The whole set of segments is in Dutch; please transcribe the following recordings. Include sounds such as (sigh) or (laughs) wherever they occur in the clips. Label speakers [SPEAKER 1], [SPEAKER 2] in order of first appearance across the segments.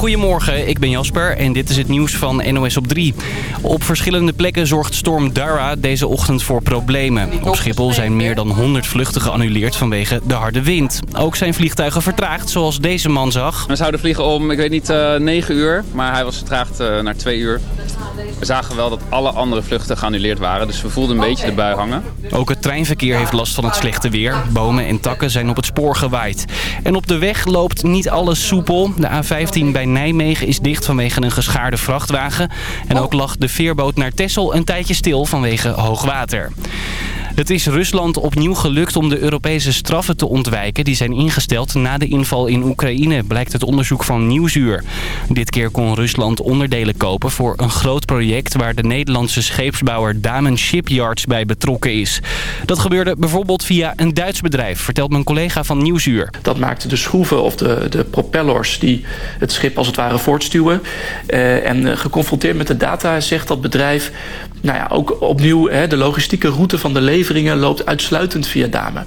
[SPEAKER 1] Goedemorgen, ik ben Jasper en dit is het nieuws van NOS op 3. Op verschillende plekken zorgt storm Dara deze ochtend voor problemen. Op Schiphol zijn meer dan 100 vluchten geannuleerd vanwege de harde wind. Ook zijn vliegtuigen vertraagd, zoals deze man zag.
[SPEAKER 2] We zouden vliegen om, ik weet niet, uh, 9 uur. Maar hij was vertraagd uh, naar 2 uur. We zagen wel dat alle andere vluchten geannuleerd waren. Dus we voelden een beetje de bui hangen.
[SPEAKER 1] Ook het treinverkeer heeft last van het slechte weer. Bomen en takken zijn op het spoor gewaaid. En op de weg loopt niet alles soepel. De A15 bij Nijmegen is dicht vanwege een geschaarde vrachtwagen. En ook lag de veerboot naar Texel een tijdje stil vanwege hoogwater. Het is Rusland opnieuw gelukt om de Europese straffen te ontwijken. Die zijn ingesteld na de inval in Oekraïne, blijkt het onderzoek van Nieuwsuur. Dit keer kon Rusland onderdelen kopen voor een groot project... waar de Nederlandse scheepsbouwer Damen Shipyards bij betrokken is. Dat gebeurde bijvoorbeeld via een Duits bedrijf, vertelt mijn collega van Nieuwsuur.
[SPEAKER 3] Dat maakte de schroeven of de, de propellers die het schip als het ware voortstuwen. Uh, en uh, geconfronteerd met de data zegt dat bedrijf... nou ja, ook opnieuw hè, de logistieke route van de leveringen loopt uitsluitend via Damen.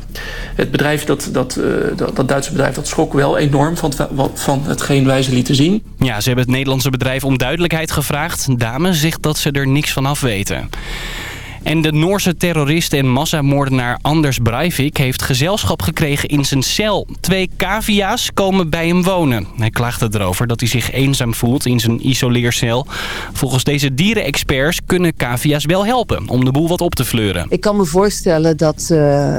[SPEAKER 3] Het bedrijf, dat, dat, dat, dat Duitse bedrijf, dat schrok wel enorm van, van hetgeen wij ze lieten zien.
[SPEAKER 1] Ja, ze hebben het Nederlandse bedrijf om duidelijkheid gevraagd. Damen zegt dat ze er niks van af weten. En de Noorse terrorist en massamoordenaar Anders Breivik heeft gezelschap gekregen in zijn cel. Twee cavia's komen bij hem wonen. Hij klaagde erover dat hij zich eenzaam voelt in zijn isoleercel. Volgens deze dierenexperts kunnen cavia's wel helpen om de boel wat op te fleuren.
[SPEAKER 4] Ik kan me voorstellen dat... Uh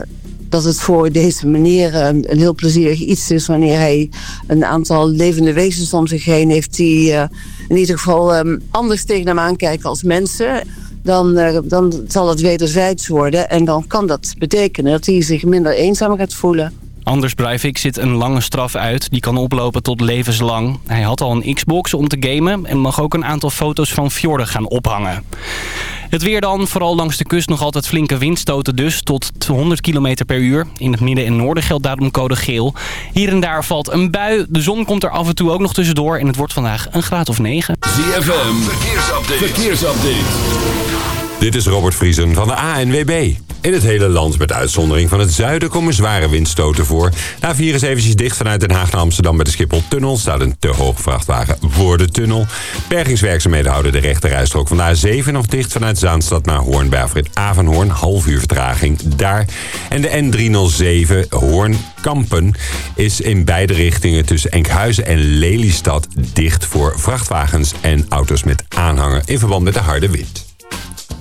[SPEAKER 4] dat het voor deze meneer een, een, heel plezierig iets is... wanneer hij een aantal levende wezens om zich heen heeft... die uh, in ieder geval um, anders tegen hem aankijken als mensen dan, uh, dan zal het wederzijds worden. En dan kan dat betekenen dat hij zich minder eenzaam gaat voelen.
[SPEAKER 1] Anders Breivik zit een lange straf uit. Die kan oplopen tot levenslang. Hij had al een Xbox om te gamen en mag ook een aantal foto's van fjorden gaan ophangen. Het weer dan, vooral langs de kust nog altijd flinke windstoten dus, tot 100 km per uur. In het midden en noorden geldt daarom code geel. Hier en daar valt een bui, de zon komt er af en toe ook nog tussendoor en het wordt vandaag een graad of 9.
[SPEAKER 5] ZFM, verkeersupdate. verkeersupdate. Dit is Robert Vriesen van de ANWB. In het hele land, met uitzondering van het zuiden, komen zware windstoten voor. De A4 is dicht vanuit Den Haag naar Amsterdam bij de Schiphol-tunnel. Staat een te hoge vrachtwagen voor de tunnel. Bergingswerkzaamheden houden de rechterrijstrook van de A7 nog dicht vanuit Zaanstad naar Hoorn bij Afrit Avanhoorn. Half uur vertraging daar. En de N307 Hoorn-Kampen is in beide richtingen tussen Enkhuizen en Lelystad dicht voor vrachtwagens en auto's met aanhanger in verband met de harde wind.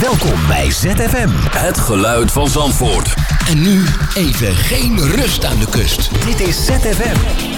[SPEAKER 6] Welkom bij ZFM.
[SPEAKER 5] Het geluid van Zandvoort.
[SPEAKER 6] En nu even geen rust aan de kust. Dit is ZFM.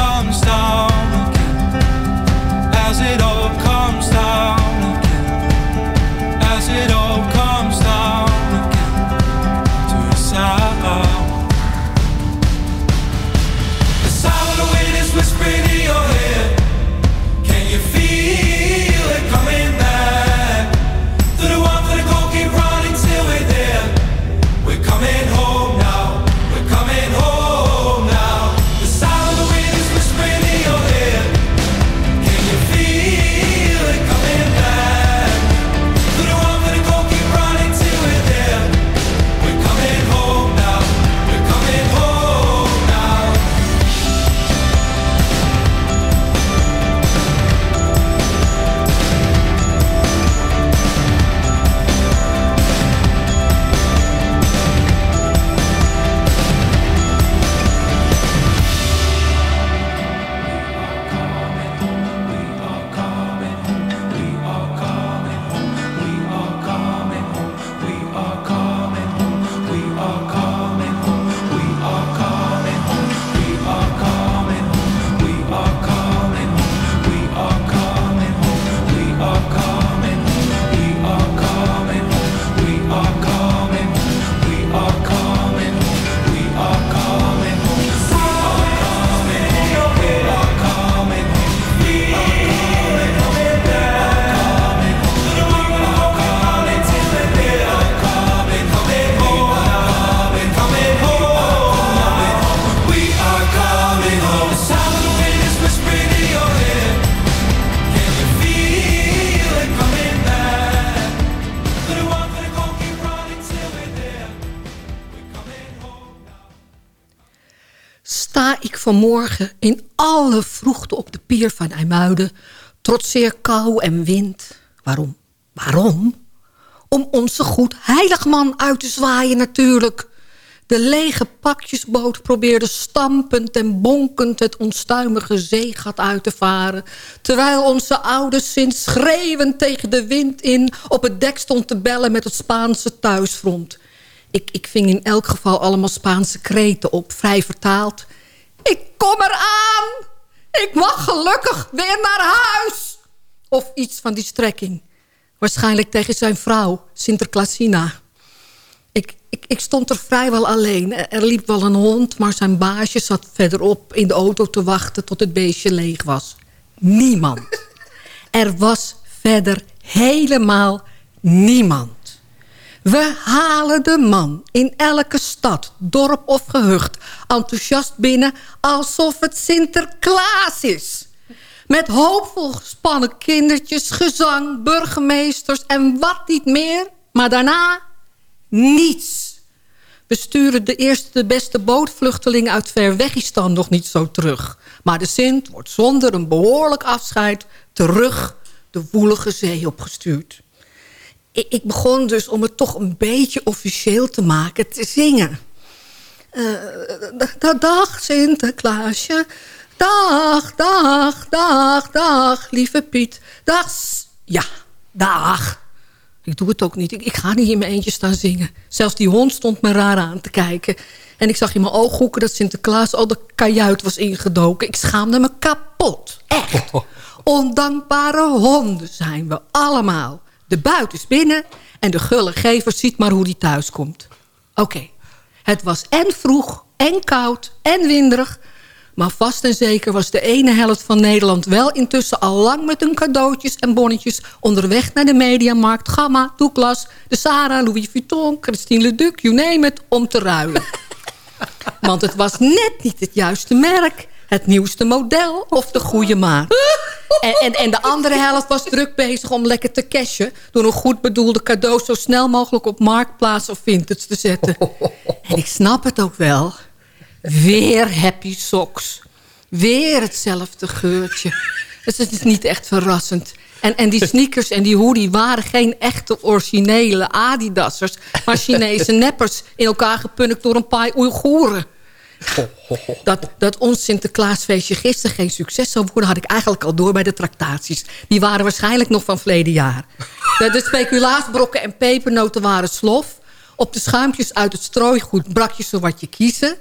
[SPEAKER 7] vanmorgen in alle vroegte op de pier van IJmuiden... trotseer kou en wind. Waarom? Waarom? Om onze goed heiligman uit te zwaaien natuurlijk. De lege pakjesboot probeerde stampend en bonkend... het onstuimige zeegat uit te varen... terwijl onze oude Sint schreeuwend tegen de wind in... op het dek stond te bellen met het Spaanse thuisfront. Ik, ik ving in elk geval allemaal Spaanse kreten op, vrij vertaald. Ik kom eraan! Ik mag gelukkig weer naar huis! Of iets van die strekking. Waarschijnlijk tegen zijn vrouw, Sinterklaasina. Ik, ik, ik stond er vrijwel alleen. Er er liep wel een hond, maar zijn baasje zat verderop in de auto te wachten tot het beestje leeg was. Niemand. Er was verder helemaal niemand. We halen de man in elke stad, dorp of gehucht... enthousiast binnen alsof het Sinterklaas is. Met hoopvol gespannen kindertjes, gezang, burgemeesters en wat niet meer. Maar daarna niets. We sturen de eerste de beste bootvluchteling uit Verwegistan nog niet zo terug. Maar de Sint wordt zonder een behoorlijk afscheid... terug de woelige zee opgestuurd. Ik, ik begon dus om het toch een beetje officieel te maken te zingen. Eh, da- dag Sinterklaasje. Dag, dag, dag, dag, lieve Piet. Dag. Ja, dag. Ik doe het ook niet. Ik, ik ga niet in mijn eentje staan zingen. Zelfs die hond stond me raar aan te kijken. En ik zag in mijn ooghoeken dat Sinterklaas al de kajuit was ingedoken. Ik schaamde me kapot. Echt. (laughs) Ondankbare honden zijn we allemaal. De buit is binnen en de gulle gever ziet maar hoe die thuis komt. Oké, het was en vroeg en koud en winderig... maar vast en zeker was de ene helft van Nederland... wel intussen al lang met hun cadeautjes en bonnetjes... onderweg naar de Mediamarkt, Gamma, Douglas... de Sarah, Louis Vuitton, Christine Leduc, you name it... om te ruilen. (laughs) Want het was net niet het juiste merk... het nieuwste model of de goede maat. En, en, en de andere helft was druk bezig om lekker te cashen... door een goed bedoelde cadeau zo snel mogelijk op Marktplaats of Vintage te zetten. En ik snap het ook wel. Weer happy socks. Weer hetzelfde geurtje. Dus het is niet echt verrassend. En, en die sneakers en die hoodie waren geen echte originele Adidassers... maar Chinese neppers in elkaar gepunnikt door een paar Oeigoeren. (laughs) Dat, dat ons Sinterklaasfeestje gisteren geen succes zou worden... had ik eigenlijk al door bij de tractaties. Die waren waarschijnlijk nog van verleden jaar. (laughs) De, de speculaasbrokken en pepernoten waren slof. Op de schuimpjes uit het strooigoed brak je zo wat je kiezen.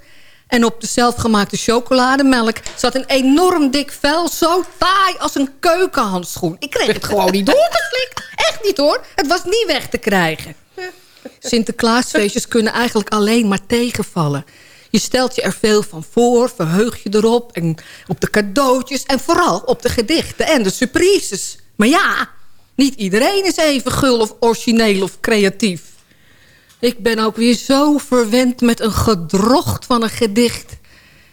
[SPEAKER 7] En op de zelfgemaakte chocolademelk zat een enorm dik vel... zo taai als een keukenhandschoen. Ik kreeg het gewoon niet door te slikken. Echt niet hoor. Het was niet weg te krijgen. Sinterklaasfeestjes kunnen eigenlijk alleen maar tegenvallen. Je stelt je er veel van voor, verheug je erop... en op de cadeautjes en vooral op de gedichten en de surprises. Maar ja, niet iedereen is even gul of origineel of creatief. Ik ben ook weer zo verwend met een gedrocht van een gedicht.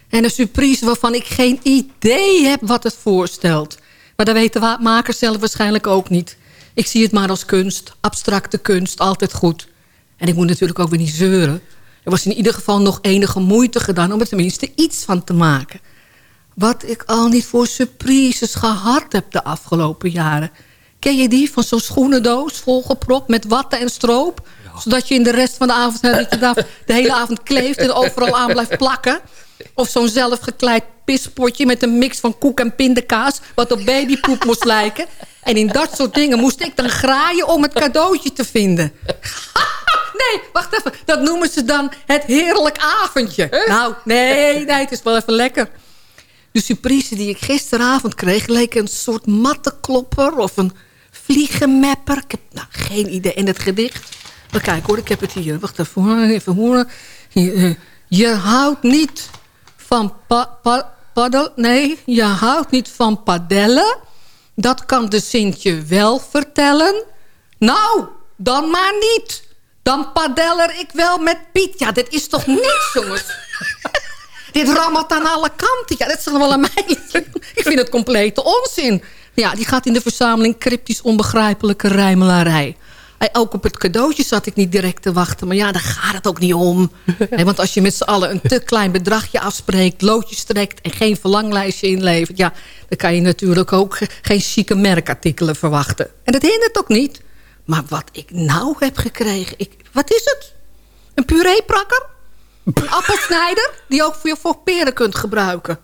[SPEAKER 7] En een surprise waarvan ik geen idee heb wat het voorstelt. Maar dat weten de makers zelf waarschijnlijk ook niet. Ik zie het maar als kunst, abstracte kunst, altijd goed. En ik moet natuurlijk ook weer niet zeuren. Er was in ieder geval nog enige moeite gedaan... om er tenminste iets van te maken. Wat ik al niet voor surprises gehad heb de afgelopen jaren. Ken je die van zo'n schoenendoos volgepropt met watten en stroop? Zodat je in de rest van de avond dat je daar de hele avond kleeft... en overal aan blijft plakken. Of zo'n zelfgekleid pispotje met een mix van koek en pindakaas... wat op babypoep moest lijken. En in dat soort dingen moest ik dan graaien om het cadeautje te vinden. (laughs) Nee, wacht even. Dat noemen ze dan het heerlijk avondje. Nou, nee, nee, het is wel even lekker. De surprise die ik gisteravond kreeg... leek een soort mattenklopper of een vliegenmapper. Ik heb nou, geen idee. In het gedicht... Maar kijk hoor, ik heb het hier. Wacht even, even horen. Hier, eh, je houdt niet van pa, pa, paddel... Nee, je houdt niet van padellen. Dat kan de Sintje wel vertellen. Nou, dan maar niet. Dan padeller ik wel met Piet. Ja, dit is toch niks, jongens? (laughs) dit rammelt aan alle kanten. Ja, dat is toch wel een meisje. ik vind het complete onzin. Ja, die gaat in de verzameling cryptisch onbegrijpelijke rijmelarij. Hey, ook op het cadeautje zat ik niet direct te wachten. Maar ja, daar gaat het ook niet om. Hey, want als je met z'n allen een te klein bedragje afspreekt... loodjes trekt en geen verlanglijstje inlevert... ja, dan kan je natuurlijk ook geen chique merkartikelen verwachten. En dat hindert ook niet. Maar wat ik nou heb gekregen... Ik, wat is het? Een pureeprakker? Een appelsnijder? Die ook voor je voor peren kunt gebruiken.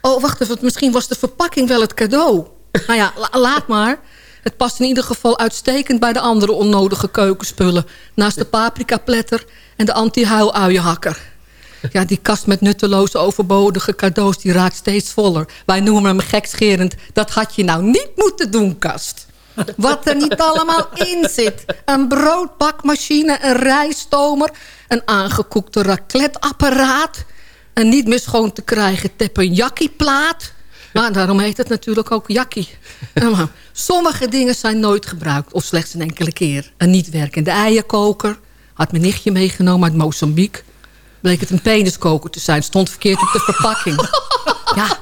[SPEAKER 7] Oh, wacht even. Misschien was de verpakking wel het cadeau. Nou ja, la- laat maar. Het past in ieder geval uitstekend bij de andere onnodige keukenspullen. Naast de paprikapletter en de anti-huiluienhakker. Ja, die kast met nutteloze overbodige cadeaus die raakt steeds voller. Wij noemen hem gekscherend. Dat had je nou niet moeten doen, kast. Wat er niet allemaal in zit. Een broodbakmachine, een rijstomer... een aangekoekte raclettapparaat... een niet meer schoon te krijgen teppanyaki-plaat... Maar daarom heet het natuurlijk ook jakkie. Sommige dingen zijn nooit gebruikt, of slechts een enkele keer. Een niet werkende eierkoker. Had mijn nichtje meegenomen uit Mozambique. Bleek het een peniskoker te zijn. Stond verkeerd op de verpakking. Ja,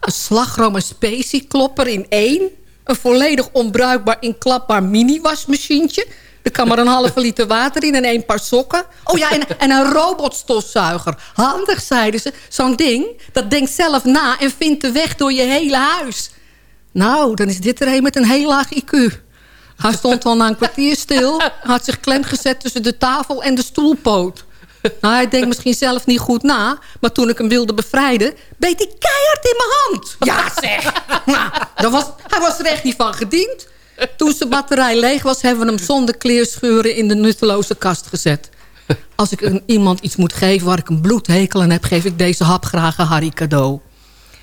[SPEAKER 7] een slagroom en specieklopper in één. Een volledig onbruikbaar inklapbaar mini-wasmachientje. Er kan maar een halve liter water in en één paar sokken. Oh ja, en, en een robotstofzuiger. Handig, zeiden ze. Zo'n ding, dat denkt zelf na en vindt de weg door je hele huis. Nou, dan is dit er een met een heel laag IQ. Hij stond al na een kwartier stil. Had zich klem gezet tussen de tafel en de stoelpoot. Nou, hij denkt misschien zelf niet goed na. Maar toen ik hem wilde bevrijden, beet hij keihard in mijn hand. Ja, zeg. (laughs) Nou, dat was, hij was er echt niet van gediend. Toen zijn batterij leeg was, hebben we hem zonder kleerscheuren in de nutteloze kast gezet. Als ik een- iemand iets moet geven waar ik een bloedhekel aan heb... geef ik deze hap graag een Harry cadeau.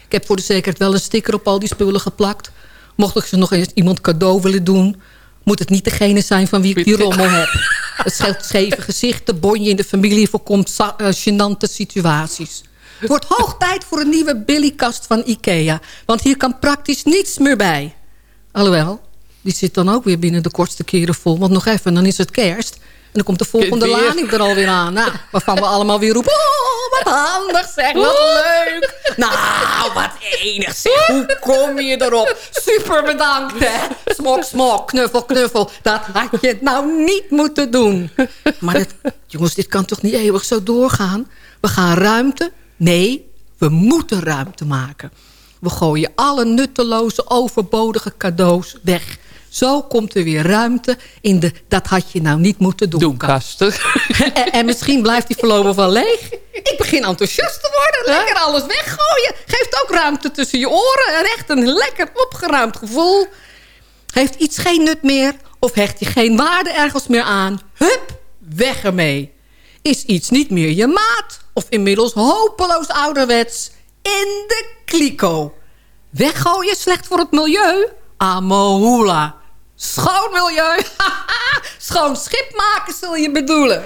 [SPEAKER 7] Ik heb voor de zekerheid wel een sticker op al die spullen geplakt. Mocht ik ze nog eens iemand cadeau willen doen... moet het niet degene zijn van wie ik die rommel heb. Het scheelt scheve gezichten, bonje in de familie... voorkomt eh, gênante situaties. Het wordt hoog tijd voor een nieuwe Billykast van Ikea. Want hier kan praktisch niets meer bij. Alhoewel, die zit dan ook weer binnen de kortste keren vol. Want nog even, dan is het kerst. En dan komt de volgende lading er alweer aan. Nou, waarvan we allemaal weer roepen... Oh, wat handig zeg, wat leuk. Nou, wat enig zeg. Hoe kom je erop? Super bedankt, hè. Smok, smok, knuffel, knuffel. Dat had je nou niet moeten doen. Maar het, jongens, dit kan toch niet eeuwig zo doorgaan? We gaan ruimte? Nee, we moeten ruimte maken. We gooien alle nutteloze, overbodige cadeaus weg. Zo komt er weer ruimte in de... dat had je nou niet moeten doen, kast. en, en misschien blijft die voorlopig wel leeg. Ik begin enthousiast te worden. Lekker alles weggooien. Geeft ook ruimte tussen je oren. En echt een lekker opgeruimd gevoel. Heeft iets geen nut meer? Of hecht je geen waarde ergens meer aan? Hup, weg ermee. Is iets niet meer je maat? Of inmiddels hopeloos ouderwets? In de kliko. Weggooien slecht voor het milieu? Amohula. Schoon milieu. (laughs) Schoon schip maken zul je bedoelen.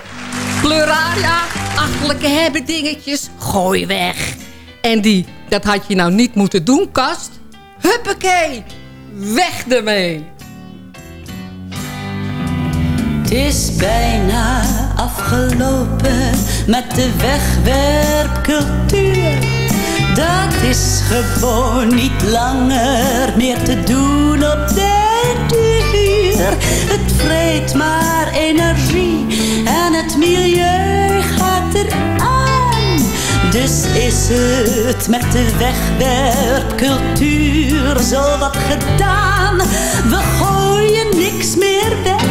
[SPEAKER 7] Pleuraria, achterlijke hebben dingetjes, gooi weg. En die, dat had je nou niet moeten doen, kast. Huppakee, weg ermee.
[SPEAKER 8] Het is bijna afgelopen met de wegwerpcultuur. Dat is gewoon niet langer meer te doen op de Het vreet maar energie en het milieu gaat eraan. Dus is het met de wegwerpcultuur zo wat gedaan. We gooien niks meer weg,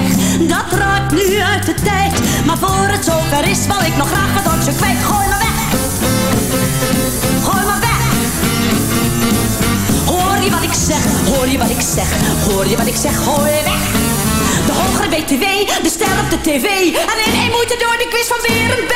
[SPEAKER 8] dat raakt nu uit de tijd. Maar voor het zover is, wil ik nog graag wat je kwijt. Gooi maar weg, gooi maar weg. Hoor je wat ik zeg, hoor je wat ik zeg, hoor je wat ik zeg, gooi weg. De hogere BTW, de ster op de tv. En in één moeite door de quiz van weer een B.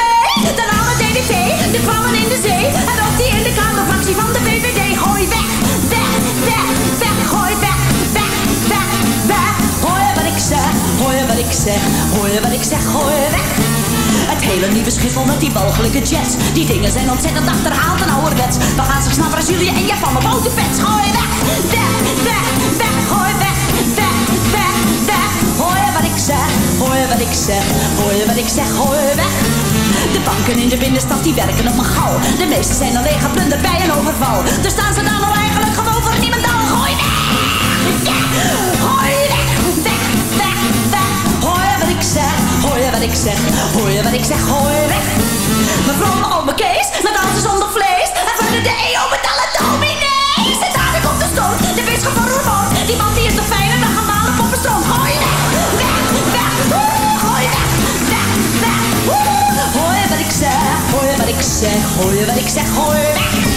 [SPEAKER 8] Dan alle DDT, de vallen in de zee. En ook die in de kamerfractie van de VVD. Gooi weg, weg, weg, weg, gooi weg, weg, weg, weg. Hoor wat ik zeg, hoor wat ik zeg, hoor wat ik zeg, gooi weg. Het hele nieuwe schiffel met die walgelijke jets. Die dingen zijn ontzettend achterhaald en ouderwets. We gaan straks naar Brazilië en Japan op autopets. Gooi weg, weg, weg, weg, gooi weg, zeg, hoor je wat ik zeg, hoor je wat ik zeg, gooi weg. De banken in de binnenstad die werken op mijn gauw. De meeste zijn alleen geplunderd bij een overval. Dus staan ze dan al eigenlijk gewoon voor niemand al. Gooi weg, ja, gooi weg, weg, weg, weg. Hoor wat ik zeg, hoor je wat ik zeg, hoor je wat ik zeg, gooi weg. Mevrouw mijn oma Kees, met alles zonder vlees. En van de EO met zeg, je wat ik zeg, gooi weg.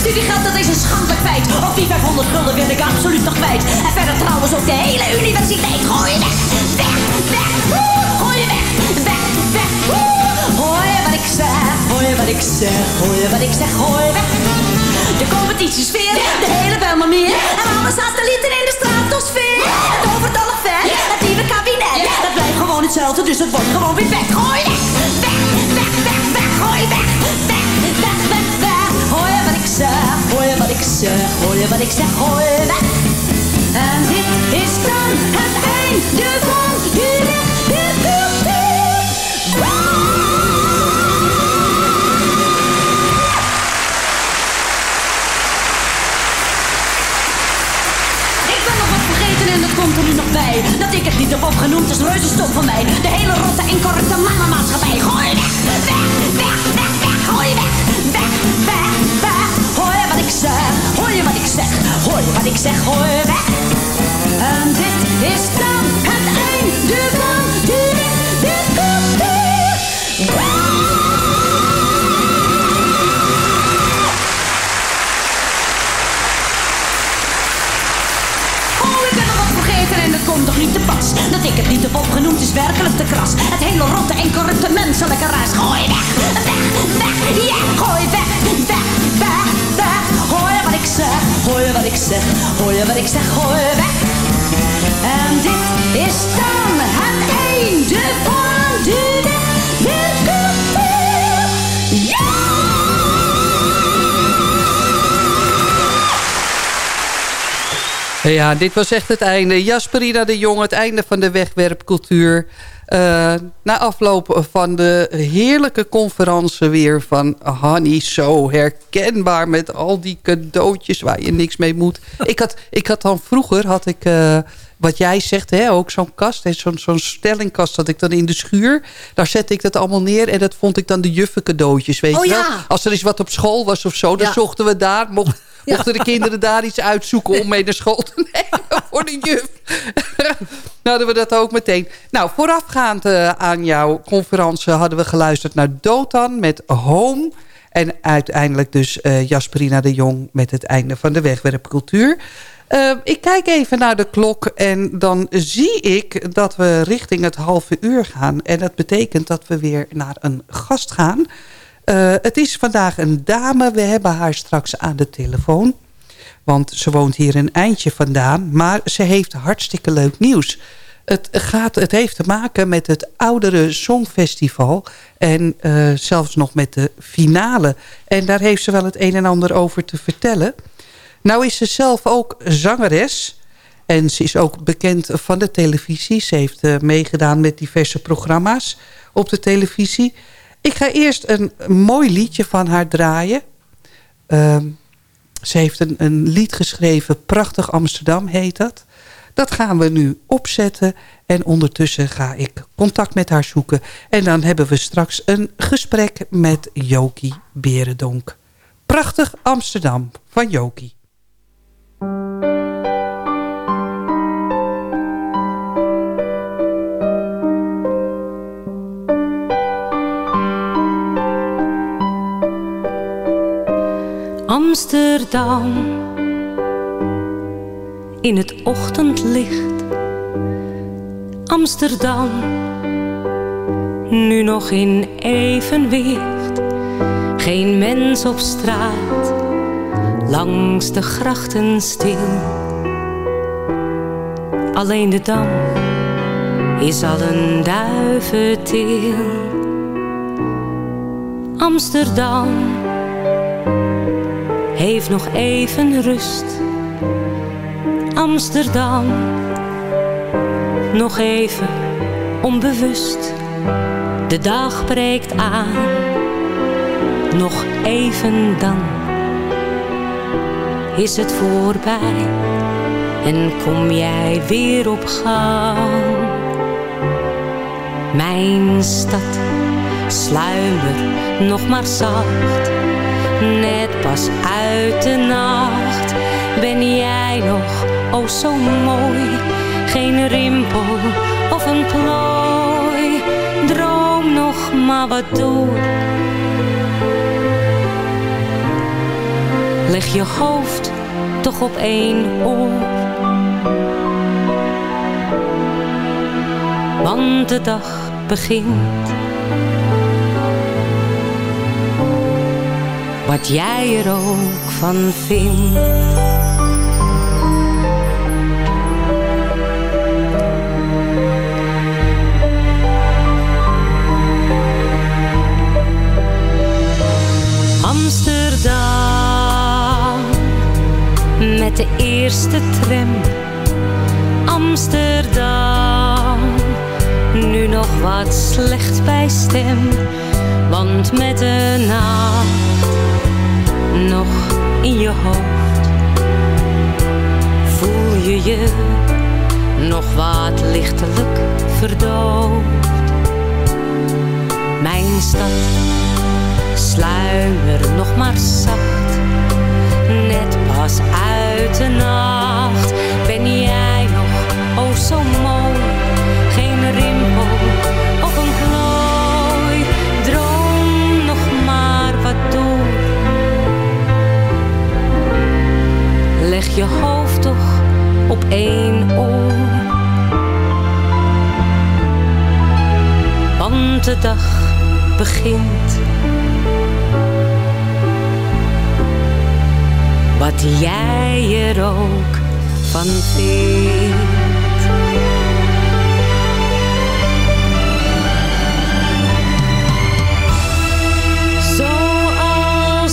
[SPEAKER 8] Studiegeld, dat is een schandelijk feit. Ook die 500 gulden wil ik absoluut nog kwijt. En verder trouwens ook de hele universiteit. Gooi weg, weg, weg, Hoor je wat ik zeg, hoor je wat ik zeg, hoor je zeg, gooi je weg. De de hele Belmermeer. En alle satellieten in de stratosfeer. Het overtallig vet, het nieuwe kabinet. Dat blijft gewoon hetzelfde, dus het wordt gewoon weer weg. Gooi weg, weg, weg, weg, weg, gooi weg, weg, weg, weg, weg. Hoor je wat ik zeg, hoor je wat ik zeg, hoor je wat ik zeg, gooi weg. En dit is dan het einde van de Ik Dat ik het niet heb opgenoemd is reuze van mij. De hele rotte incorrecte mannenmaatschappij. Gooi weg, weg, weg, weg, weg, gooi weg, weg, weg, weg. Hoor je wat ik zeg, hoor je wat ik zeg, hoor je wat ik zeg, gooi weg. En dit is dan het einde van de Oh, niet te pas. Dat ik het niet heb opgenoemd is werkelijk te kras. Het hele rotte en corrupte menselijke raas. Gooi weg, weg, weg, ja, gooi weg, weg, weg, weg. Je wat ik zeg, je wat ik zeg, je wat ik zeg, gooi weg. En dit is dan het Ja,
[SPEAKER 9] dit was echt het einde. Jasperina de Jong, het einde van de wegwerpcultuur. Eh, na afloop van de heerlijke conferentie weer van Honey. Zo herkenbaar met al die cadeautjes waar je niks mee moet. Ik had, ik had dan vroeger, had ik, eh, wat jij zegt, hè, ook zo'n kast. Zo'n zo'n stellingkast dat ik dan in de schuur. Daar zette ik dat allemaal neer. En dat vond ik dan de juffen cadeautjes, weet
[SPEAKER 7] Oh,
[SPEAKER 9] je wel.
[SPEAKER 7] ja.
[SPEAKER 9] Als er eens wat op school was of zo, dan
[SPEAKER 7] Ja.
[SPEAKER 9] zochten we daar. Mocht. Mochten de kinderen daar iets uitzoeken om mee naar school te nemen voor de juf. nou (laughs) hadden we dat ook meteen. Nou, voorafgaand eh, aan jouw conferentie hadden we geluisterd naar Dotan met Home. En uiteindelijk dus eh, Jasperina de Jong met het einde van de wegwerpcultuur. Eh, ik kijk even naar de klok en dan zie ik dat we richting het halve uur gaan. En dat betekent dat we weer naar een gast gaan. Eh, het is vandaag een dame. We hebben haar straks aan de telefoon. Want ze woont hier een eindje vandaan. Maar ze heeft hartstikke leuk nieuws. Het, gaat, het heeft te maken met het oudere Songfestival. En eh, zelfs nog met de finale. En daar heeft ze wel het een en ander over te vertellen. Nou is ze zelf ook zangeres. En ze is ook bekend van de televisie. Ze heeft eh, meegedaan met diverse programma's op de televisie. Ik ga eerst een mooi liedje van haar draaien. Ehm, ze heeft een, een lied geschreven, Prachtig Amsterdam heet dat. Dat gaan we nu opzetten. En ondertussen ga ik contact met haar zoeken. En dan hebben we straks een gesprek met Jokie Berendonk. Prachtig Amsterdam van Jokie.
[SPEAKER 10] Amsterdam in het ochtendlicht. Amsterdam nu nog in evenwicht. Geen mens op straat, langs de grachten stil. Alleen de dam is al een duiventil. Amsterdam heeft nog even rust. Amsterdam, nog even onbewust. De dag breekt aan, nog even dan is het voorbij en kom jij weer op gang. Mijn stad, sluimer nog maar zacht net pas uit de nacht. Ben jij nog, oh zo mooi, geen rimpel of een plooi. Droom nog maar wat door. Leg je hoofd toch op één oor. Want de dag begint. Wat jij er ook van vindt. Amsterdam, met de eerste tram. Amsterdam, nu nog wat slecht bij stem, want met de nacht nog in je hoofd? Voel je je nog wat lichtelijk verdoofd? Mijn stad, sluimer nog maar zacht. Net pas uit de nacht ben jij nog, oh zo mooi. Je hoofd toch op één oor. Want de dag begint. Wat jij er ook van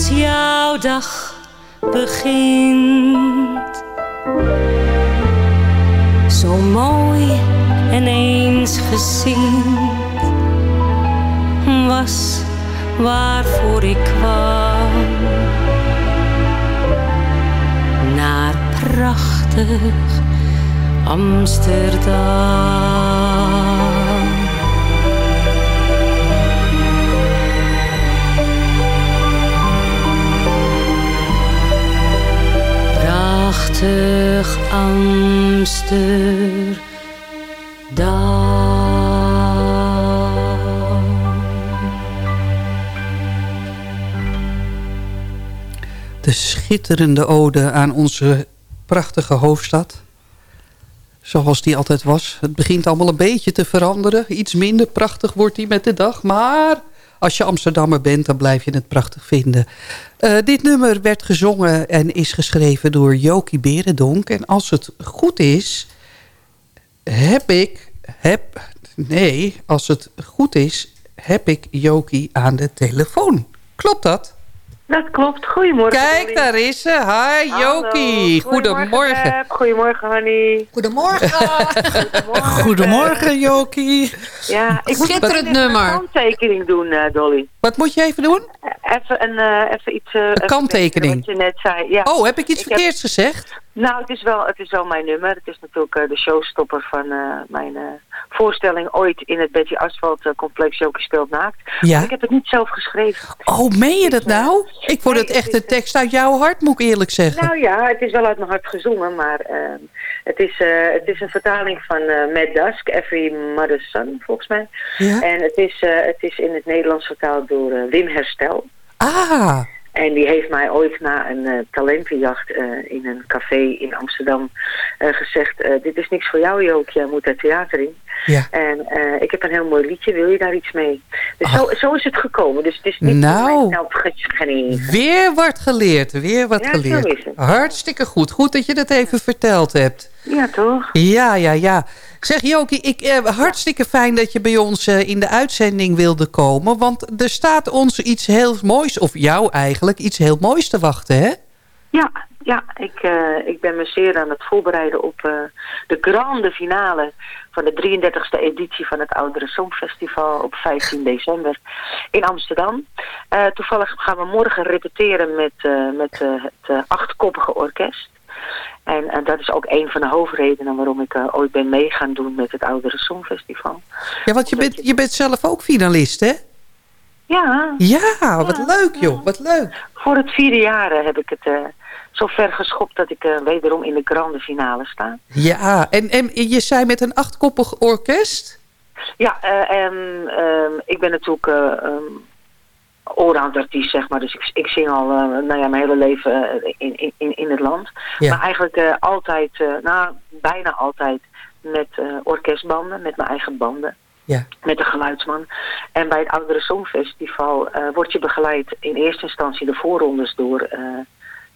[SPEAKER 10] jouw dag begint. Zo mooi en eens gezien was waarvoor ik kwam. Naar prachtig Amsterdam. Prachtig Amsterdam.
[SPEAKER 9] De schitterende ode aan onze prachtige hoofdstad. Zoals die altijd was. Het begint allemaal een beetje te veranderen. Iets minder prachtig wordt die met de dag. Maar als je Amsterdammer bent, dan blijf je het prachtig vinden. Eh, dit nummer werd gezongen en is geschreven door Jokie Berendonk. En als het goed is, heb ik... Heb, nee, als het goed is, heb ik Jokie aan de telefoon. Klopt dat?
[SPEAKER 11] Dat klopt. Goedemorgen.
[SPEAKER 9] Kijk, daar is ze. Hi,
[SPEAKER 11] Hallo.
[SPEAKER 9] Jokie. Goedemorgen.
[SPEAKER 11] Goedemorgen, Hanny. (laughs)
[SPEAKER 7] Goedemorgen.
[SPEAKER 12] Goedemorgen, Jokie.
[SPEAKER 11] Ja, ik moet even
[SPEAKER 7] nummer.
[SPEAKER 11] een kanttekening doen, eh, Dolly.
[SPEAKER 9] Wat moet je even doen?
[SPEAKER 11] Even, een, eh, even iets... eh, even
[SPEAKER 9] kanttekening.
[SPEAKER 11] Wat je net zei. Ja.
[SPEAKER 9] Oh, heb ik iets
[SPEAKER 11] Ik
[SPEAKER 9] verkeerds gezegd?
[SPEAKER 11] Nou, het is, wel, het is wel mijn nummer. Het is natuurlijk eh, de showstopper van eh, mijn eh, voorstelling ooit in het Betty Asphalt complex Jokie speelt naakt.
[SPEAKER 9] Ja.
[SPEAKER 11] Maar Ik heb het niet zelf geschreven.
[SPEAKER 9] Oh, meen je dat nou? Ik vond
[SPEAKER 11] Nee,
[SPEAKER 9] het echt een tekst uit jouw hart, moet ik eerlijk zeggen.
[SPEAKER 11] Nou ja, het is wel uit mijn hart gezongen, maar ehm, het, is, het is een vertaling van Mad Dusk, Every Mother's Son, volgens mij.
[SPEAKER 9] Ja.
[SPEAKER 11] En het is, het is in het Nederlands vertaald door Wim Herstel.
[SPEAKER 9] Ah,
[SPEAKER 11] En die heeft mij ooit na een eh, talentenjacht eh, in een café in Amsterdam eh, gezegd... dit is niks voor jou, Jook, jij moet het theater in.
[SPEAKER 9] Ja.
[SPEAKER 11] En ik heb een heel mooi liedje, wil je daar iets mee? Dus zo, zo is het gekomen. Dus het is niet
[SPEAKER 9] Nou.
[SPEAKER 11] voor mij zelfgeschreven.
[SPEAKER 9] weer wat geleerd, weer wat
[SPEAKER 11] Ja,
[SPEAKER 9] geleerd. Hartstikke goed. Goed dat je dat even verteld hebt.
[SPEAKER 11] Ja, toch?
[SPEAKER 9] Ja, ja, ja. Zeg Jokie, ik, eh, hartstikke fijn dat je bij ons eh, in de uitzending wilde komen. Want er staat ons iets heel moois, of jou eigenlijk, iets heel moois te wachten, hè?
[SPEAKER 11] Ja, ja ik, eh, ik ben me zeer aan het voorbereiden op de grande finale van de 33e editie van het Oudere Songfestival op 15 december in Amsterdam. Toevallig gaan we morgen repeteren met, met het achtkoppige orkest. En eh, dat is ook een van de hoofdredenen waarom ik eh, ooit ben mee gaan doen met het Oudere Songfestival.
[SPEAKER 9] Ja, want je bent, je bent zelf ook finalist, hè?
[SPEAKER 11] Ja,
[SPEAKER 9] Ja, wat leuk joh, wat leuk.
[SPEAKER 11] voor het vierde jaar eh, heb ik het eh, zo ver geschopt dat ik wederom in de grande finale sta.
[SPEAKER 9] Ja, en, en je zei met een achtkoppig orkest?
[SPEAKER 11] Ja, en, ehm, ik ben natuurlijk eh allround-artiest, zeg maar. Dus ik, ik zing al eh, nou ja, mijn hele leven eh, in, in, in het land.
[SPEAKER 9] Ja.
[SPEAKER 11] Maar eigenlijk eh, altijd, nou bijna altijd met orkestbanden, met mijn eigen banden.
[SPEAKER 9] Ja.
[SPEAKER 11] Met de geluidsman. En bij het Oudere Songfestival word je begeleid in eerste instantie de voorrondes door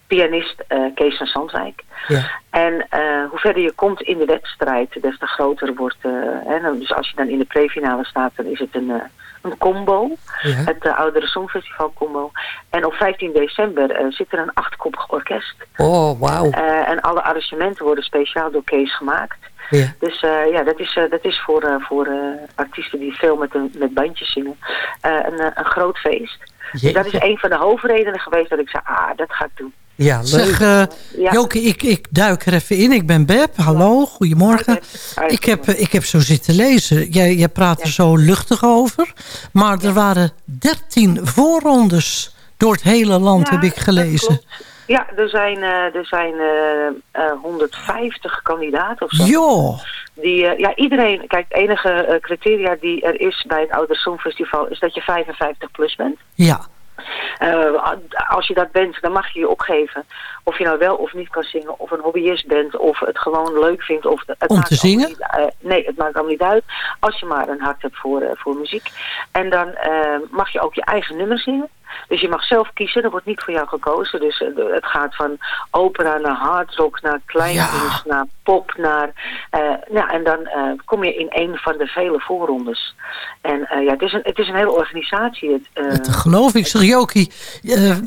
[SPEAKER 11] pianist Kees van Zandwijk.
[SPEAKER 9] Ja.
[SPEAKER 11] En hoe verder je komt in de wedstrijd, des te groter wordt... eh, hè, dus als je dan in de prefinale staat, dan is het een, een combo.
[SPEAKER 9] Ja.
[SPEAKER 11] Het uh, Oudere Songfestival combo. En op 15 december eh, zit er een achtkoppig orkest.
[SPEAKER 9] Oh, wauw.
[SPEAKER 11] Eh, en alle arrangementen worden speciaal door Kees gemaakt.
[SPEAKER 9] Ja.
[SPEAKER 11] Dus ja, dat is, dat is voor, voor artiesten die veel met, een, met bandjes zingen een, een groot feest. Dus dat is een van de hoofdredenen geweest dat ik zei, ah, dat ga ik doen.
[SPEAKER 9] Ja, leuk.
[SPEAKER 12] Zeg, eh
[SPEAKER 11] Ja.
[SPEAKER 12] Joke, ik, ik duik er even in. Ik ben Beb. Hallo, goedemorgen. Ik heb, eh, ik heb zo zitten lezen. Jij, jij praat er zo luchtig over. Maar er waren 13 voorrondes door het hele land,
[SPEAKER 11] Ja,
[SPEAKER 12] heb ik gelezen.
[SPEAKER 11] Ja, er zijn, eh, er zijn eh, eh, 150 kandidaten of zo. Die, eh, ja, iedereen, kijk, het enige eh, criteria die er is bij het Ouder Songfestival is dat je 55 plus bent.
[SPEAKER 12] Ja.
[SPEAKER 11] Eh, als je dat bent, dan mag je je opgeven. Of je nou wel of niet kan zingen, of een hobbyist bent, of het gewoon leuk vindt. Of het
[SPEAKER 12] Om
[SPEAKER 11] maakt
[SPEAKER 12] te zingen?
[SPEAKER 11] Niet, eh, nee, het maakt allemaal niet uit. Als je maar een hart hebt voor, eh, voor muziek. En dan mag je ook je eigen nummer zingen. Dus je mag zelf kiezen, er wordt niet voor jou gekozen. Dus eh, het gaat van opera naar hardrock, naar kleinkunst, naar pop, naar... eh, ja, en dan eh, kom je in een van de vele voorrondes. En ja, het is, een, het is een hele organisatie. Het,
[SPEAKER 12] Dat geloof ik. Zeg Jokie,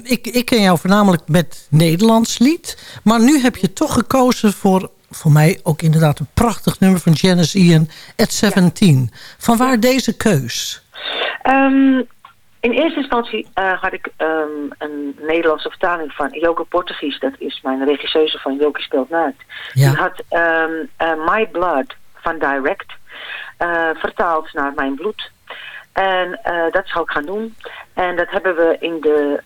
[SPEAKER 12] ik, ik ken jou voornamelijk met Nederlands lied. Maar nu heb je toch gekozen voor, voor mij ook inderdaad een prachtig nummer van Janice Ian, At 17. Van waar deze keus?
[SPEAKER 11] Ehm, In eerste instantie uh, had ik um, een Nederlandse vertaling van Joke Portugies. Dat is mijn regisseuse van Joke speelt naakt. Ja. Die had um, uh, My Blood van Direct uh, vertaald naar Mijn Bloed. En dat zou ik gaan doen. En dat hebben we in de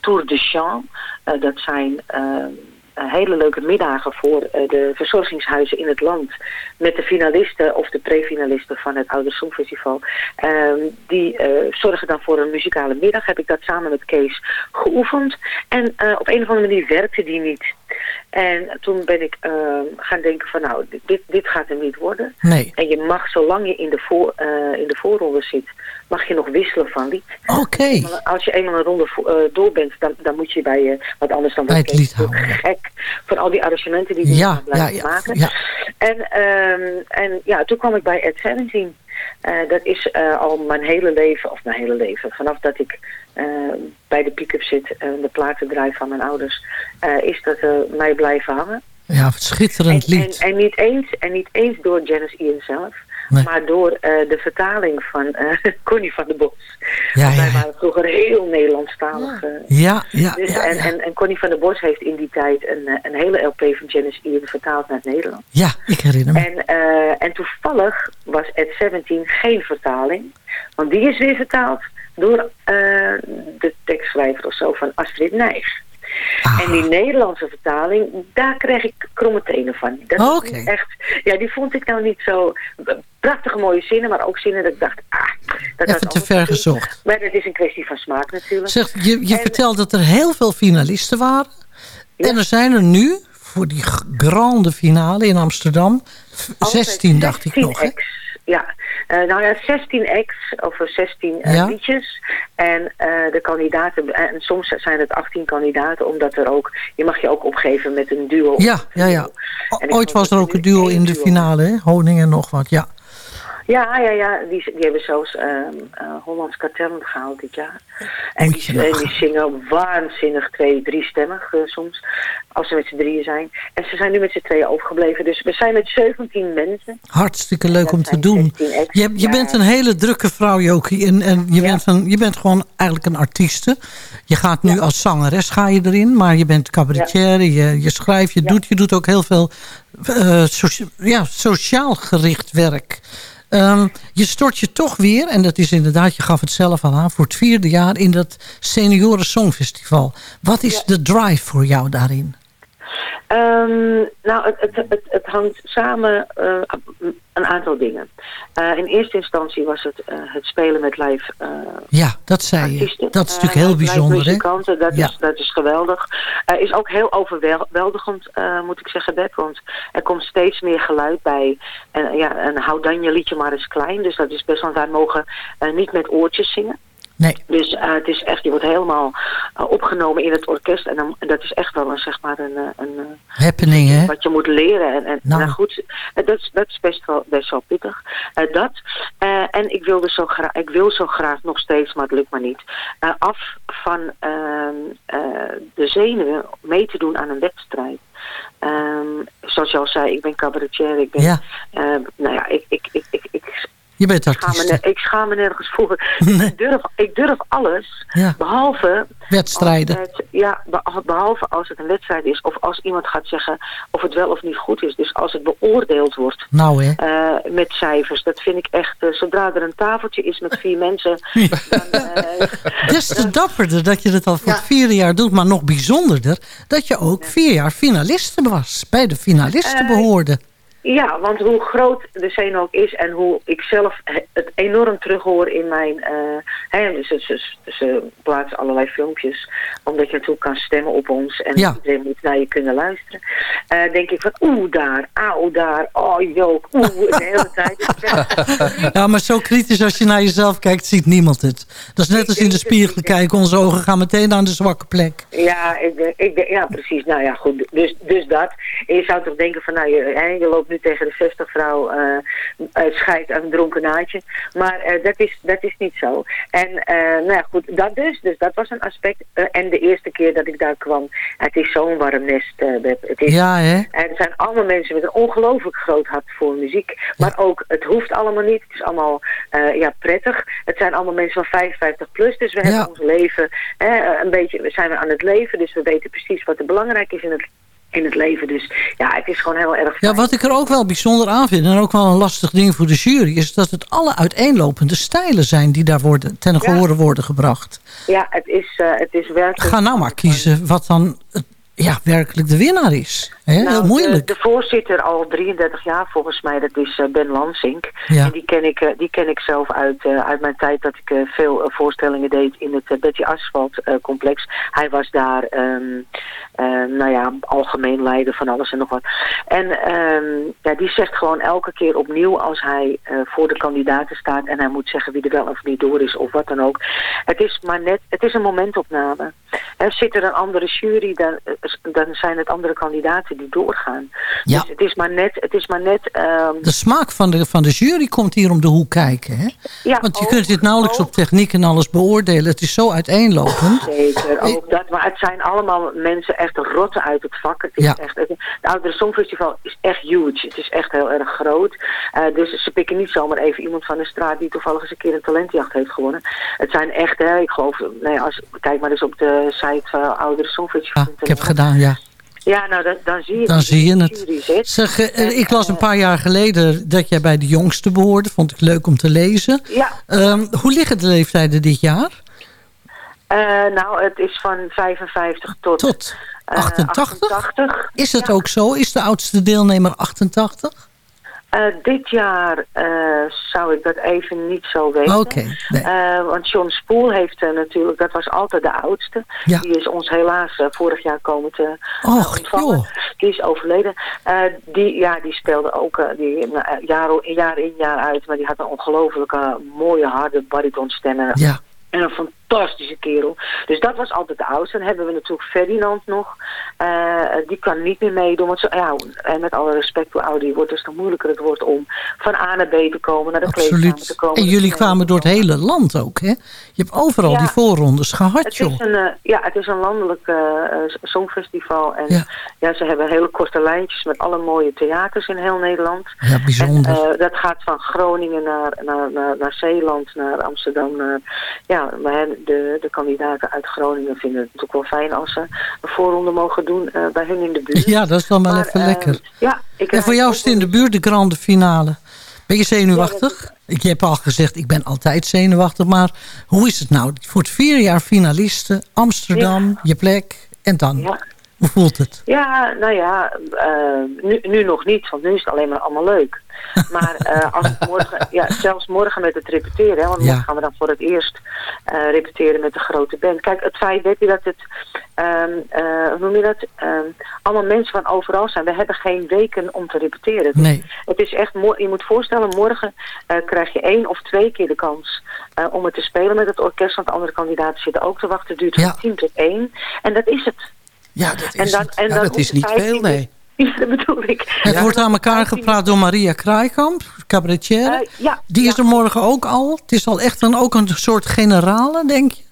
[SPEAKER 11] Tour de Champs. dat zijn ehm, eh, hele leuke middagen voor uh, de verzorgingshuizen in het land. Met de finalisten of de prefinalisten van het Oude Songfestival. Uh, die uh, zorgen dan voor een muzikale middag. Heb ik dat samen met Kees geoefend. En op een of andere manier werkte die niet. En toen ben ik gaan denken van nou, dit, dit gaat er niet worden.
[SPEAKER 12] Nee.
[SPEAKER 11] En je mag, zolang je in de, voor, in de voorronde zit, mag je nog wisselen van lied.
[SPEAKER 12] Oké.
[SPEAKER 11] Als je eenmaal een ronde door bent, dan, dan moet je bij je, wat anders dan
[SPEAKER 12] bij het lied houden.
[SPEAKER 11] Gek voor al die arrangementen die je
[SPEAKER 12] ja,
[SPEAKER 11] blijven
[SPEAKER 12] ja,
[SPEAKER 11] maken.
[SPEAKER 12] Ja.
[SPEAKER 11] En, um, en ja, toen kwam ik bij Ed 17. Uh, dat is uh, al mijn hele leven, of mijn hele leven, vanaf dat ik uh, bij de pick-up zit en de platen draai van mijn ouders, is dat mij blijven hangen.
[SPEAKER 12] Ja, schitterend
[SPEAKER 11] en,
[SPEAKER 12] lied.
[SPEAKER 11] En, en, niet eens, en niet eens door Janice Ian zelf, Nee. Maar door uh, de vertaling van uh, (laughs) Connie van der Bos.
[SPEAKER 12] Ja, ja,
[SPEAKER 11] Wij waren vroeger heel Nederlandstalig.
[SPEAKER 12] Ja, ja,
[SPEAKER 11] dus,
[SPEAKER 12] ja,
[SPEAKER 11] en, en, en, Connie van der Bos heeft in die tijd een, een hele LP van Janice Ian vertaald naar het Nederlands.
[SPEAKER 12] Ja, ik herinner me.
[SPEAKER 11] En, en toevallig was Ed 17 geen vertaling. Want die is weer vertaald door de tekstschrijver of zo van Astrid Nijs. Ah. En die Nederlandse vertaling, daar kreeg ik kromme tenen van. Dat
[SPEAKER 12] oh, okay.
[SPEAKER 11] echt, ja, die vond ik nou niet zo prachtige mooie zinnen, maar ook zinnen dat ik dacht, ah, dat
[SPEAKER 12] Even te ver gezocht.
[SPEAKER 11] Maar het is een kwestie van smaak natuurlijk.
[SPEAKER 12] Zeg, je je en, vertelt dat er heel veel finalisten waren. Ja. En er zijn er nu, voor die grande finale in Amsterdam, 16 dacht ik nog. Hè?
[SPEAKER 11] Ja, uh, nou ja, 16 acts of 16 uh,
[SPEAKER 12] ja?
[SPEAKER 11] liedjes. En uh, de kandidaten, en soms zijn het 18 kandidaten, omdat er ook, je mag je ook opgeven met een duo.
[SPEAKER 12] Ja, ja, ja. Ooit was er ook een duo in de finale, hè? Honing en nog wat, ja.
[SPEAKER 11] Ja, ja, ja. Die, die hebben zelfs uh, uh, Hollands Kartellen gehaald dit jaar. En die, en die, zingen waanzinnig twee, driestemmig uh, soms. Als ze met z'n drieën zijn. En ze zijn nu met z'n tweeën overgebleven. Dus we zijn met 17 mensen.
[SPEAKER 12] Hartstikke leuk om te doen. Je, je ja. bent een hele drukke vrouw, Jokie. En, en je, ja. bent een, je bent gewoon eigenlijk een artieste. Je gaat nu ja. als zangeres ga je erin. Maar je bent cabaretier. Je, je schrijft, je doet. Je doet ook heel veel socia ja, sociaal gericht werk. Um, je stort je toch weer, en dat is inderdaad, je gaf het zelf al aan... voor het vierde jaar in dat Senioren Songfestival. Wat is ja. de drive voor jou daarin?
[SPEAKER 11] Um, nou, het, het, het, het, hangt samen uh, een aantal dingen. Uh, in eerste instantie was het uh, het spelen met live
[SPEAKER 12] Ja, dat zei je. Dat is natuurlijk heel bijzonder, hè?
[SPEAKER 11] Dat, ja. is, dat is geweldig. is ook heel overweldigend, moet ik zeggen, Beb. Want er komt steeds meer geluid bij. En ja, en hou dan je liedje maar eens klein. Dus dat is best wel, wij mogen niet met oortjes zingen.
[SPEAKER 12] Nee.
[SPEAKER 11] Dus uh, het is echt, je wordt helemaal opgenomen in het orkest. En, dan, en dat is echt wel een, zeg maar, een... een
[SPEAKER 12] Happening, hè?
[SPEAKER 11] Wat je moet leren. En, en nou. nou goed, dat, is, dat is best wel, best wel pittig. Dat. en ik, wilde zo graag, ik wil zo graag nog steeds, maar het lukt maar niet. af van ehm, de zenuwen mee te doen aan een wedstrijd. Um, zoals je al zei, ik ben cabaretier. Ik ben,
[SPEAKER 12] ja.
[SPEAKER 11] nou ja, ik, ik, ik, ik, ik
[SPEAKER 12] je bent
[SPEAKER 11] ik schaam, me, ik schaam me nergens voor. (laughs) Nee. Ik, durf, ik durf alles,
[SPEAKER 12] ja.
[SPEAKER 11] behalve...
[SPEAKER 12] Wedstrijden.
[SPEAKER 11] Het, ja, behalve als het een wedstrijd is. Of als iemand gaat zeggen of het wel of niet goed is. Dus als het beoordeeld wordt
[SPEAKER 12] nou, hè.
[SPEAKER 11] Uh, met cijfers. Dat vind ik echt... Uh, zodra er een tafeltje is met vier mensen... (laughs)
[SPEAKER 12] Ja. Dan, uh, Des te dapperder dat je het al voor ja. vierde jaar doet. Maar nog bijzonderder dat je ook vier jaar finaliste was. Bij de finalisten behoorde.
[SPEAKER 11] Ja, want hoe groot de scène ook is en hoe ik zelf het enorm terughoor in mijn... Uh, hè, dus, dus, ze plaatsen allerlei filmpjes, omdat je natuurlijk kan stemmen op ons en
[SPEAKER 12] ja.
[SPEAKER 11] iedereen moet naar je kunnen luisteren. Uh, denk ik van, oeh daar, auw daar, oh jook, oeh, de hele (laughs) tijd.
[SPEAKER 12] ja, maar zo kritisch als je naar jezelf kijkt, ziet niemand het. Dat is net als in de spiegel kijken, onze ogen gaan meteen aan de zwakke plek.
[SPEAKER 11] Ja, ik, ik, ja precies, nou ja goed, dus, dus dat. En je zou toch denken van, nou, je, hè, je loopt nu tegen de 60 vrouw uh, scheidt aan een dronken naadje. Maar dat, is, dat is niet zo. En nou ja, goed, dat dus. Dus dat was een aspect. en de eerste keer dat ik daar kwam, het is zo'n warm nest, Het is,
[SPEAKER 12] ja, hè?
[SPEAKER 11] En het zijn allemaal mensen met een ongelooflijk groot hart voor muziek. Maar ook, het hoeft allemaal niet. Het is allemaal ja, prettig. Het zijn allemaal mensen van 55 plus. Dus we hebben ons leven, hè, een beetje, we zijn we aan het leven. Dus we weten precies wat er belangrijk is in het in het leven. Dus ja, het is gewoon heel erg
[SPEAKER 12] Ja, wat ik er ook wel bijzonder aan vind... en ook wel een lastig ding voor de jury... is dat het alle uiteenlopende stijlen zijn... die daar worden, ten gehore worden gebracht.
[SPEAKER 11] Ja, het is, uh, het is werkelijk...
[SPEAKER 12] Ga nou maar kiezen wat dan ja, werkelijk de winnaar is. He,
[SPEAKER 11] nou,
[SPEAKER 12] heel moeilijk.
[SPEAKER 11] De, de, voorzitter al 33 jaar volgens mij, dat is uh, Ben Lansink. Ja. En die ken ik, uh, die ken ik zelf uit, uh, uit mijn tijd dat ik veel voorstellingen deed in het Betty Asphalt complex. Hij was daar, um, nou ja, algemeen leider van alles en nog wat. En um, ja, die zegt gewoon elke keer opnieuw als hij voor de kandidaten staat en hij moet zeggen wie er wel of niet door is of wat dan ook. Het is maar net, het is een momentopname. Er zit er een andere jury, dan, dan zijn het andere kandidaten die doorgaan. Ja. Dus het is maar net... Het is maar net um...
[SPEAKER 12] De smaak van de, van de jury komt hier om de hoek kijken. Hè?
[SPEAKER 11] Ja,
[SPEAKER 12] Want je kunt dit nauwelijks op techniek en alles beoordelen. Het is zo uiteenlopend.
[SPEAKER 11] Zeker, ook dat. Maar het zijn allemaal mensen echt rotten uit het vak. Het is ja. echt, het, de Oudere Songfestival is echt huge. Het is echt heel erg groot. Uh, dus ze pikken niet zomaar even iemand van de straat... die toevallig eens een keer een talentjacht heeft gewonnen. Het zijn echt, hè, ik geloof... Nee, als, kijk maar eens op de site Oudere Songfestival.
[SPEAKER 12] Ah, ik heb gedaan, ja.
[SPEAKER 11] Ja, nou, dan, dan zie je,
[SPEAKER 12] dan zie je het. Zeg, uh, ik las een paar jaar geleden dat jij bij de jongste behoorde. Vond ik leuk om te lezen.
[SPEAKER 11] Ja.
[SPEAKER 12] Um, hoe liggen de leeftijden dit jaar?
[SPEAKER 11] Uh, nou, het is van 55 tot...
[SPEAKER 12] Tot 88?
[SPEAKER 11] Uh, 88.
[SPEAKER 12] Is het ja. ook zo? Is de oudste deelnemer 88?
[SPEAKER 11] Uh, dit jaar uh, zou ik dat even niet zo weten.
[SPEAKER 12] Okay, nee.
[SPEAKER 11] uh, want John Spoel heeft natuurlijk, dat was altijd de oudste.
[SPEAKER 12] Ja.
[SPEAKER 11] Die is ons helaas vorig jaar komen te
[SPEAKER 12] Och,
[SPEAKER 11] ontvangen.
[SPEAKER 12] Joh.
[SPEAKER 11] Die is overleden. die, ja, die speelde ook die, jaar, jaar in jaar uit. Maar die had een ongelooflijke mooie harde baritonstem.
[SPEAKER 12] Ja.
[SPEAKER 11] En een fantastische kerel. Dus dat was altijd de oudste. Dan hebben we natuurlijk Ferdinand nog. Uh, die kan niet meer meedoen. Want zo, ja, en met alle respect ouder je wordt, is het moeilijker het wordt om van A naar B te komen, naar de kleedkamer te komen.
[SPEAKER 12] En jullie kwamen door het hele land ook, hè? Je hebt overal
[SPEAKER 11] ja,
[SPEAKER 12] die voorrondes gehad,
[SPEAKER 11] het
[SPEAKER 12] joh.
[SPEAKER 11] Is een, uh, ja, het is een landelijk uh, songfestival. En ja. ja. ze hebben hele korte lijntjes met alle mooie theaters in heel Nederland.
[SPEAKER 12] Ja, bijzonder.
[SPEAKER 11] En, dat gaat van Groningen naar, naar, naar, naar Zeeland, naar Amsterdam. Naar, ja, maar de, de kandidaten uit Groningen vinden het natuurlijk wel fijn als ze een voorronde mogen doen uh, bij hun in de buurt.
[SPEAKER 12] Ja, dat is dan wel
[SPEAKER 11] maar,
[SPEAKER 12] even
[SPEAKER 11] uh,
[SPEAKER 12] lekker.
[SPEAKER 11] Ja, ik
[SPEAKER 12] en voor jou is het in de buurt de grande finale. Ben je zenuwachtig? Ja, je hebt al gezegd, ik ben altijd zenuwachtig. Maar hoe is het nou? Voor het vier jaar finalisten, Amsterdam, ja. je plek en dan?
[SPEAKER 11] Ja.
[SPEAKER 12] Hoe voelt het?
[SPEAKER 11] Ja, nou ja, uh, nu, nu nog niet, want nu is het alleen maar allemaal leuk. Maar uh, als het morgen, ja, zelfs morgen met het repeteren, hè, want morgen
[SPEAKER 12] Ja.
[SPEAKER 11] gaan we dan voor het eerst uh, repeteren met de grote band. Kijk, het feit weet je dat het, um, uh, hoe noem je dat, um, allemaal mensen van overal zijn. We hebben geen weken om te repeteren.
[SPEAKER 12] Nee.
[SPEAKER 11] Het is echt, je moet voorstellen, morgen krijg je één of twee keer de kans om het te spelen met het orkest. Want andere kandidaten zitten ook te wachten. Het duurt van
[SPEAKER 12] Ja.
[SPEAKER 11] 10 tot 1. En dat is het.
[SPEAKER 12] Ja, dat is
[SPEAKER 11] En dan-
[SPEAKER 12] het.
[SPEAKER 11] en
[SPEAKER 12] Ja,
[SPEAKER 11] dan
[SPEAKER 12] dat is
[SPEAKER 11] op de
[SPEAKER 12] niet veel,
[SPEAKER 11] 15e
[SPEAKER 12] nee. (laughs)
[SPEAKER 11] Ja, dat bedoel ik.
[SPEAKER 12] Het wordt aan elkaar gepraat door Maria Kraaikamp, cabaretier.
[SPEAKER 11] Uh, ja,
[SPEAKER 12] Die is er morgen ook al. Het is al echt een, ook een soort generale, denk je?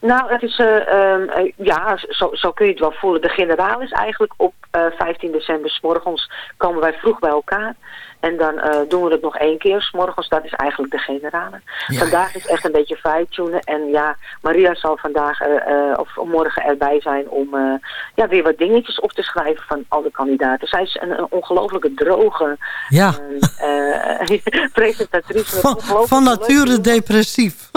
[SPEAKER 11] Nou, het is, uh, um, uh, ja, zo, zo kun je het wel voelen. De generaal is eigenlijk op uh, 15 december s morgens komen wij vroeg bij elkaar. En dan uh, doen we het nog één keer s morgens. Dat is eigenlijk de generale.
[SPEAKER 12] Ja,
[SPEAKER 11] vandaag is echt een beetje fine-tunen. En ja, Maria zal vandaag uh, of morgen erbij zijn om uh, ja, weer wat dingetjes op te schrijven van al de kandidaten. Zij is een, een ongelofelijke droge
[SPEAKER 12] Ja. (laughs)
[SPEAKER 11] presentatrice.
[SPEAKER 12] Van, van nature depressief.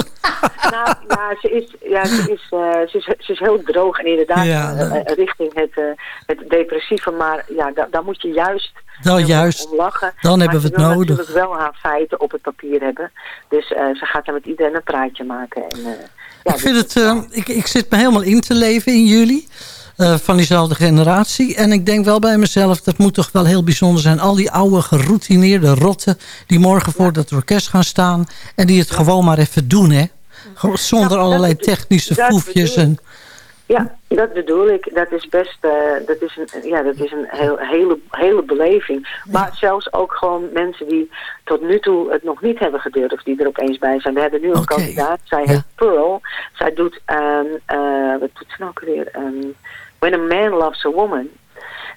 [SPEAKER 11] Nou, ja, ze is, ja, ze is, uh, ze is, ze is heel droog en inderdaad
[SPEAKER 12] Ja,
[SPEAKER 11] uh, uh, richting het, uh, het depressieve. Maar ja, da daar moet je juist
[SPEAKER 12] Dan juist.
[SPEAKER 11] om lachen.
[SPEAKER 12] Dan
[SPEAKER 11] maar
[SPEAKER 12] hebben we
[SPEAKER 11] ze
[SPEAKER 12] het
[SPEAKER 11] wil
[SPEAKER 12] nodig.
[SPEAKER 11] natuurlijk wel haar feiten op het papier hebben. Dus ze gaat er met iedereen een praatje maken. En, ja,
[SPEAKER 12] ik, vind het, ik, ik zit me helemaal in te leven in jullie. Uh, van diezelfde generatie. En ik denk wel bij mezelf, dat moet toch wel heel bijzonder zijn. Al die oude, geroutineerde rotten... die morgen voor dat orkest gaan staan... en die het gewoon maar even doen, hè? Zonder allerlei technische foefjes. En,
[SPEAKER 11] Ja, dat bedoel ik. Dat is best, uh, dat is een, ja, dat is een heel, hele, hele beleving. Maar zelfs ook gewoon mensen die tot nu toe het nog niet hebben gedurfd, die er opeens bij zijn. We hebben nu een okay. kandidaat, zij heet Pearl. Zij doet, um, uh, wat doet ze nou ook weer? Um, When a Man Loves a Woman.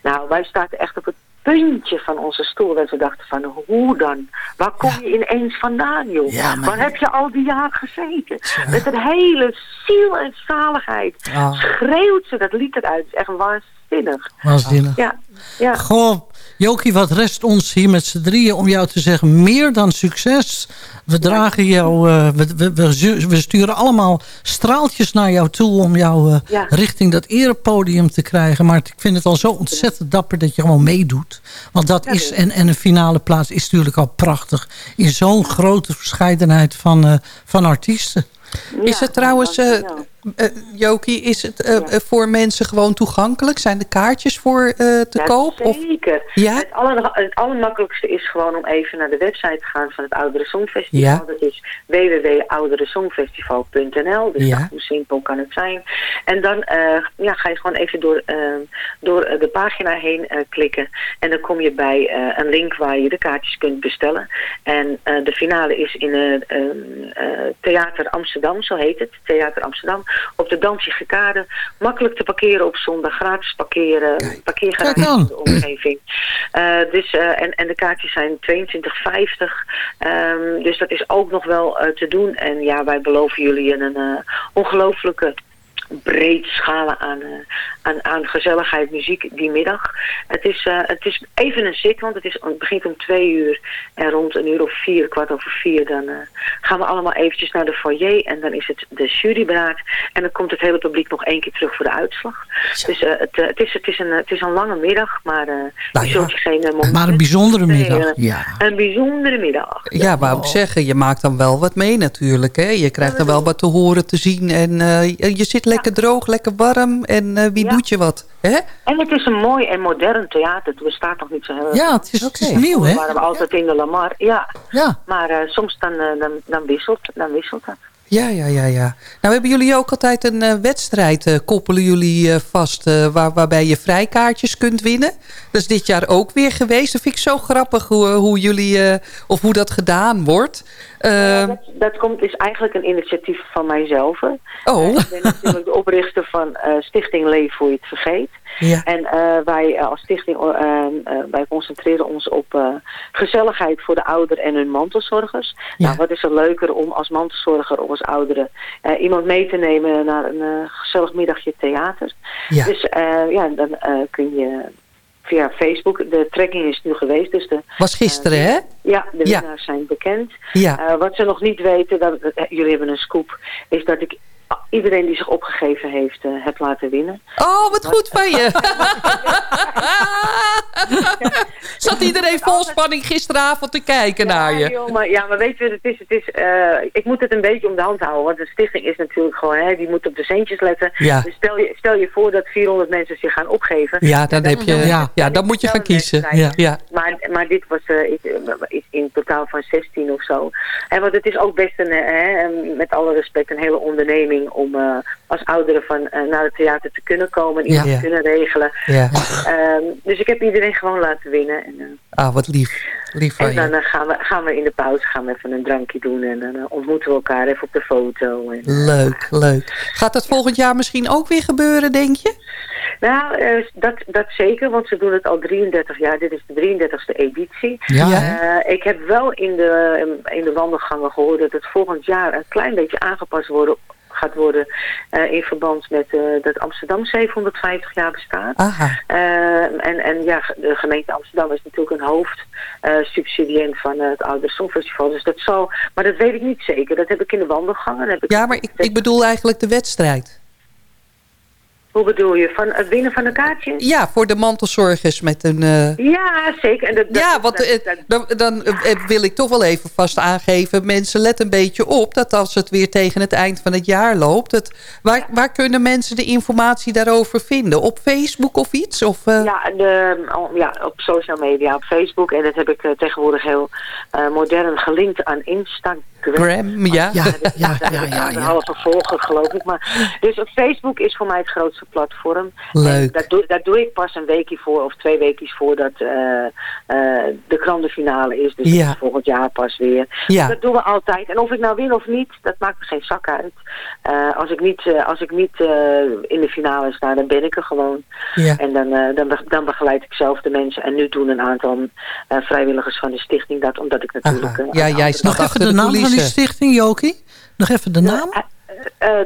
[SPEAKER 11] Nou, wij staan echt op het puntje van onze stoel. En we dachten van, hoe dan? Waar kom je ineens vandaan, joh?
[SPEAKER 12] Ja,
[SPEAKER 11] Waar heb je al die jaren gezeten? Met een hele ziel en zaligheid.
[SPEAKER 12] Oh.
[SPEAKER 11] Schreeuwt ze dat lied eruit. Het is echt waanzinnig.
[SPEAKER 12] Waanzinnig.
[SPEAKER 11] Ja, ja.
[SPEAKER 12] Goh, Jokie, wat rest ons hier met z'n drieën om jou te zeggen... meer dan succes. We dragen jou, uh, we, we, we, sturen allemaal straaltjes naar jou toe... om jou uh,
[SPEAKER 11] ja.
[SPEAKER 12] richting dat erepodium te krijgen. Maar ik vind het al zo ontzettend dapper dat je gewoon meedoet. Want dat is, en, en een finale plaats is natuurlijk al prachtig. In zo'n grote verscheidenheid van, uh, van artiesten.
[SPEAKER 9] Is het trouwens, uh, uh, Jokie, is het uh, voor mensen gewoon toegankelijk? Zijn de kaartjes voor te
[SPEAKER 11] ja,
[SPEAKER 9] koop?
[SPEAKER 11] Zeker.
[SPEAKER 9] Of? Ja?
[SPEAKER 11] Het, aller, het allermakkelijkste is gewoon om even naar de website te gaan van het Oudere Songfestival.
[SPEAKER 9] Ja.
[SPEAKER 11] Dat is www.ouderesongfestival.nl. Dus
[SPEAKER 9] Ja.
[SPEAKER 11] hoe simpel kan het zijn. En dan ja, ga je gewoon even door, door de pagina heen klikken. En dan kom je bij een link waar je de kaartjes kunt bestellen. En de finale is in het Theater Amsterdam, zo heet het. Theater Amsterdam. Op de Danzige Kade. Makkelijk te parkeren op zondag. Gratis parkeren. Parkeergarage
[SPEAKER 12] Kijk aan.
[SPEAKER 11] in de omgeving. Uh, dus, uh, en, en de kaartjes zijn 22,50. Um, dus dat is ook nog wel uh, te doen. En ja, wij beloven jullie een uh, ongelooflijke breed schalen aan, uh, aan, aan gezelligheid, muziek die middag. Het is, uh, het is even een zit, want het, is, het begint om twee uur en rond een uur of vier, kwart over vier, dan uh, gaan we allemaal eventjes naar de foyer en dan is het de juryberaad en dan komt het hele publiek nog één keer terug voor de uitslag. Zo. Dus het, het, is, het, is een, het is een lange middag, maar
[SPEAKER 12] nou,
[SPEAKER 11] je zult je geen moment...
[SPEAKER 12] Maar een bijzondere middag, ja.
[SPEAKER 11] Een bijzondere middag.
[SPEAKER 9] Ja, wou ik zeggen, je maakt dan wel wat mee natuurlijk, hè? Je krijgt er wel wat te horen, te zien en je zit lekker ja. droog, lekker warm en uh, wie ja. doet je wat? Hè?
[SPEAKER 11] En het is een mooi en modern theater. Het bestaat nog niet zo heel
[SPEAKER 12] Ja, het is, okay. het is nieuw, hè?
[SPEAKER 11] We waren altijd in de Lamar, ja.
[SPEAKER 12] ja.
[SPEAKER 11] Maar uh, soms dan, uh, dan, dan, wisselt, dan wisselt dat.
[SPEAKER 9] Ja, ja, ja, ja. Nou hebben jullie ook altijd een uh, wedstrijd, uh, koppelen jullie uh, vast, waar, waarbij je vrijkaartjes kunt winnen. Dat is dit jaar ook weer geweest. Dat vind ik zo grappig hoe, hoe jullie, of hoe dat gedaan wordt.
[SPEAKER 11] Ja, dat, dat komt, is eigenlijk een initiatief van mijzelf.
[SPEAKER 9] Oh.
[SPEAKER 11] ik ben natuurlijk de oprichter van Stichting Leef voor je het vergeet.
[SPEAKER 9] Ja.
[SPEAKER 11] En uh, wij uh, als stichting uh, wij concentreren ons op gezelligheid voor de ouderen en hun mantelzorgers.
[SPEAKER 9] Ja.
[SPEAKER 11] Nou, wat is er leuker om als mantelzorger of als ouderen iemand mee te nemen naar een gezellig middagje theater.
[SPEAKER 9] Ja.
[SPEAKER 11] Dus ja, dan kun je via Facebook. De trekking is nu geweest. Dus de,
[SPEAKER 9] Was gisteren,
[SPEAKER 11] uh,
[SPEAKER 9] hè?
[SPEAKER 11] Ja, de
[SPEAKER 9] ja.
[SPEAKER 11] winnaars zijn bekend.
[SPEAKER 9] Ja.
[SPEAKER 11] Uh, wat ze nog niet weten, dat, uh, jullie hebben een scoop, is dat ik iedereen die zich opgegeven heeft, heb laten winnen.
[SPEAKER 9] Oh, wat goed van je! (laughs) Zat iedereen vol spanning gisteravond te kijken
[SPEAKER 11] ja,
[SPEAKER 9] naar je?
[SPEAKER 11] Joh, maar, ja, maar weet je het is? Het is uh, ik moet het een beetje om de hand houden. Want de stichting is natuurlijk gewoon, hè, die moet op de centjes letten.
[SPEAKER 9] Ja.
[SPEAKER 11] Dus stel je, stel je voor dat 400 mensen zich gaan opgeven.
[SPEAKER 9] Ja, dan, dan heb je, ja, ja, dan moet je gaan kiezen. Ja. Ja.
[SPEAKER 11] Maar, maar dit was uh, is in totaal van 16 of zo. En want het is ook best een, hè, met alle respect, een hele onderneming om uh, als ouderen van, naar het theater te kunnen komen en iets
[SPEAKER 9] ja.
[SPEAKER 11] te kunnen regelen.
[SPEAKER 9] Ja.
[SPEAKER 11] Um, dus ik heb iedereen gewoon laten winnen. En, uh,
[SPEAKER 9] ah, wat lief. lief
[SPEAKER 11] en dan uh, gaan, we, gaan we in de pauze gaan we even een drankje doen en dan uh, ontmoeten we elkaar even op de foto. En,
[SPEAKER 9] leuk, leuk. Gaat dat volgend jaar misschien ook weer gebeuren, denk je?
[SPEAKER 11] Nou, uh, dat, dat zeker, want ze doen het al 33 jaar. Dit is de 33ste editie.
[SPEAKER 9] Ja.
[SPEAKER 11] Uh, ik heb wel in de, in de wandelgangen gehoord dat het volgend jaar een klein beetje aangepast wordt, gaat worden uh, in verband met dat Amsterdam 750 jaar bestaat. en, en ja, de gemeente Amsterdam is natuurlijk een hoofdsubsidiënt van het Oude Songfestival. Dus dat zal, maar dat weet ik niet zeker. Dat heb ik in de wandelgangen. Heb ik
[SPEAKER 9] ja, maar ik, ik bedoel eigenlijk de wedstrijd.
[SPEAKER 11] Hoe bedoel je? Van het winnen van een kaartje?
[SPEAKER 9] Ja, voor de mantelzorgers met een... Uh...
[SPEAKER 11] Ja, zeker. En dat,
[SPEAKER 9] ja, want
[SPEAKER 11] dat,
[SPEAKER 9] dan, dan uh, wil ik toch wel even vast aangeven... mensen let een beetje op dat als het weer tegen het eind van het jaar loopt... Het, waar, ja. waar kunnen mensen de informatie daarover vinden? Op Facebook of iets? Of, uh...
[SPEAKER 11] ja, de, ja, op social media, op Facebook. En dat heb ik tegenwoordig heel modern gelinkt aan Instagram.
[SPEAKER 9] Graham, ja.
[SPEAKER 12] Ja, (laughs) ja, ja, ja,
[SPEAKER 11] Een halve volger, geloof ik. Maar, dus Facebook is voor mij het grootste platform.
[SPEAKER 9] Leuk.
[SPEAKER 11] Daar, doe, daar doe ik pas een weekje voor, of twee weekjes voordat uh, uh, de krantenfinale is. Dus
[SPEAKER 9] Ja.
[SPEAKER 11] volgend jaar pas weer.
[SPEAKER 9] Ja.
[SPEAKER 11] Dat doen we altijd. En of ik nou win of niet, dat maakt me geen zak uit. Uh, als ik niet, als ik niet in de finale sta, dan ben ik er gewoon.
[SPEAKER 9] Ja.
[SPEAKER 11] En dan, dan, be- dan begeleid ik zelf de mensen. En nu doen een aantal vrijwilligers van de stichting dat, omdat ik natuurlijk...
[SPEAKER 9] Ja, jij staat
[SPEAKER 12] Nog even de, naam van die stichting, Jokie? Nog even de naam?
[SPEAKER 11] Uh,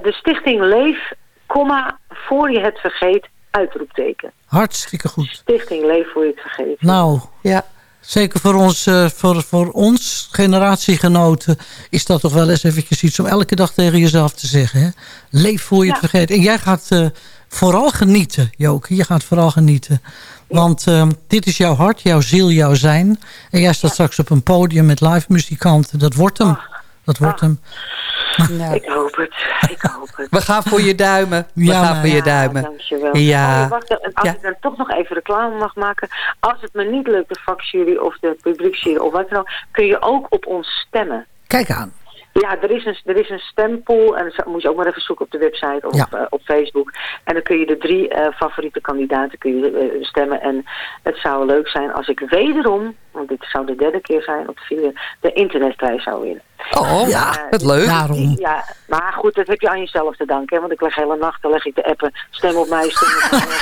[SPEAKER 11] de stichting Leef, comma, voor je het vergeet, uitroepteken.
[SPEAKER 12] Hartstikke goed.
[SPEAKER 11] Stichting Leef voor je het vergeet.
[SPEAKER 12] Nou,
[SPEAKER 9] ja.
[SPEAKER 12] Zeker voor ons, uh, voor, voor ons generatiegenoten is dat toch wel eens eventjes iets om elke dag tegen jezelf te zeggen. Hè? Leef voor je ja. het vergeet. En jij gaat uh, vooral genieten, Joke. Je gaat vooral genieten. Want uh, dit is jouw hart, jouw ziel, jouw zijn. En jij staat ja. straks op een podium met live muzikanten. Dat wordt hem.
[SPEAKER 11] Ach.
[SPEAKER 12] Dat wordt
[SPEAKER 11] Ach.
[SPEAKER 12] hem.
[SPEAKER 11] Ik hoop het. Ik hoop het. (laughs)
[SPEAKER 9] We gaan voor je duimen. We
[SPEAKER 12] ja,
[SPEAKER 9] gaan voor je duimen.
[SPEAKER 11] dankjewel.
[SPEAKER 9] Ja.
[SPEAKER 11] Oh, wacht, als ja. ik dan toch nog even reclame mag maken. Als het me niet lukt, de vakjury of de publieksjury of wat dan ook, kun je ook op ons stemmen.
[SPEAKER 12] Kijk aan.
[SPEAKER 11] Ja, er is, een, er is een stempool en dat moet je ook maar even zoeken op de website of ja. op, uh, op, Facebook. En dan kun je de drie uh, favoriete kandidaten kun je, uh, stemmen. En het zou leuk zijn als ik wederom, want dit zou de derde keer zijn op de vierde, de internetprijs zou winnen.
[SPEAKER 9] Oh, ja, het leuk.
[SPEAKER 12] Daarom.
[SPEAKER 11] Ja, maar goed, dat heb je aan jezelf te danken. Hè? Want ik leg hele nachten leg ik de appen, stem op mij, stem op mij.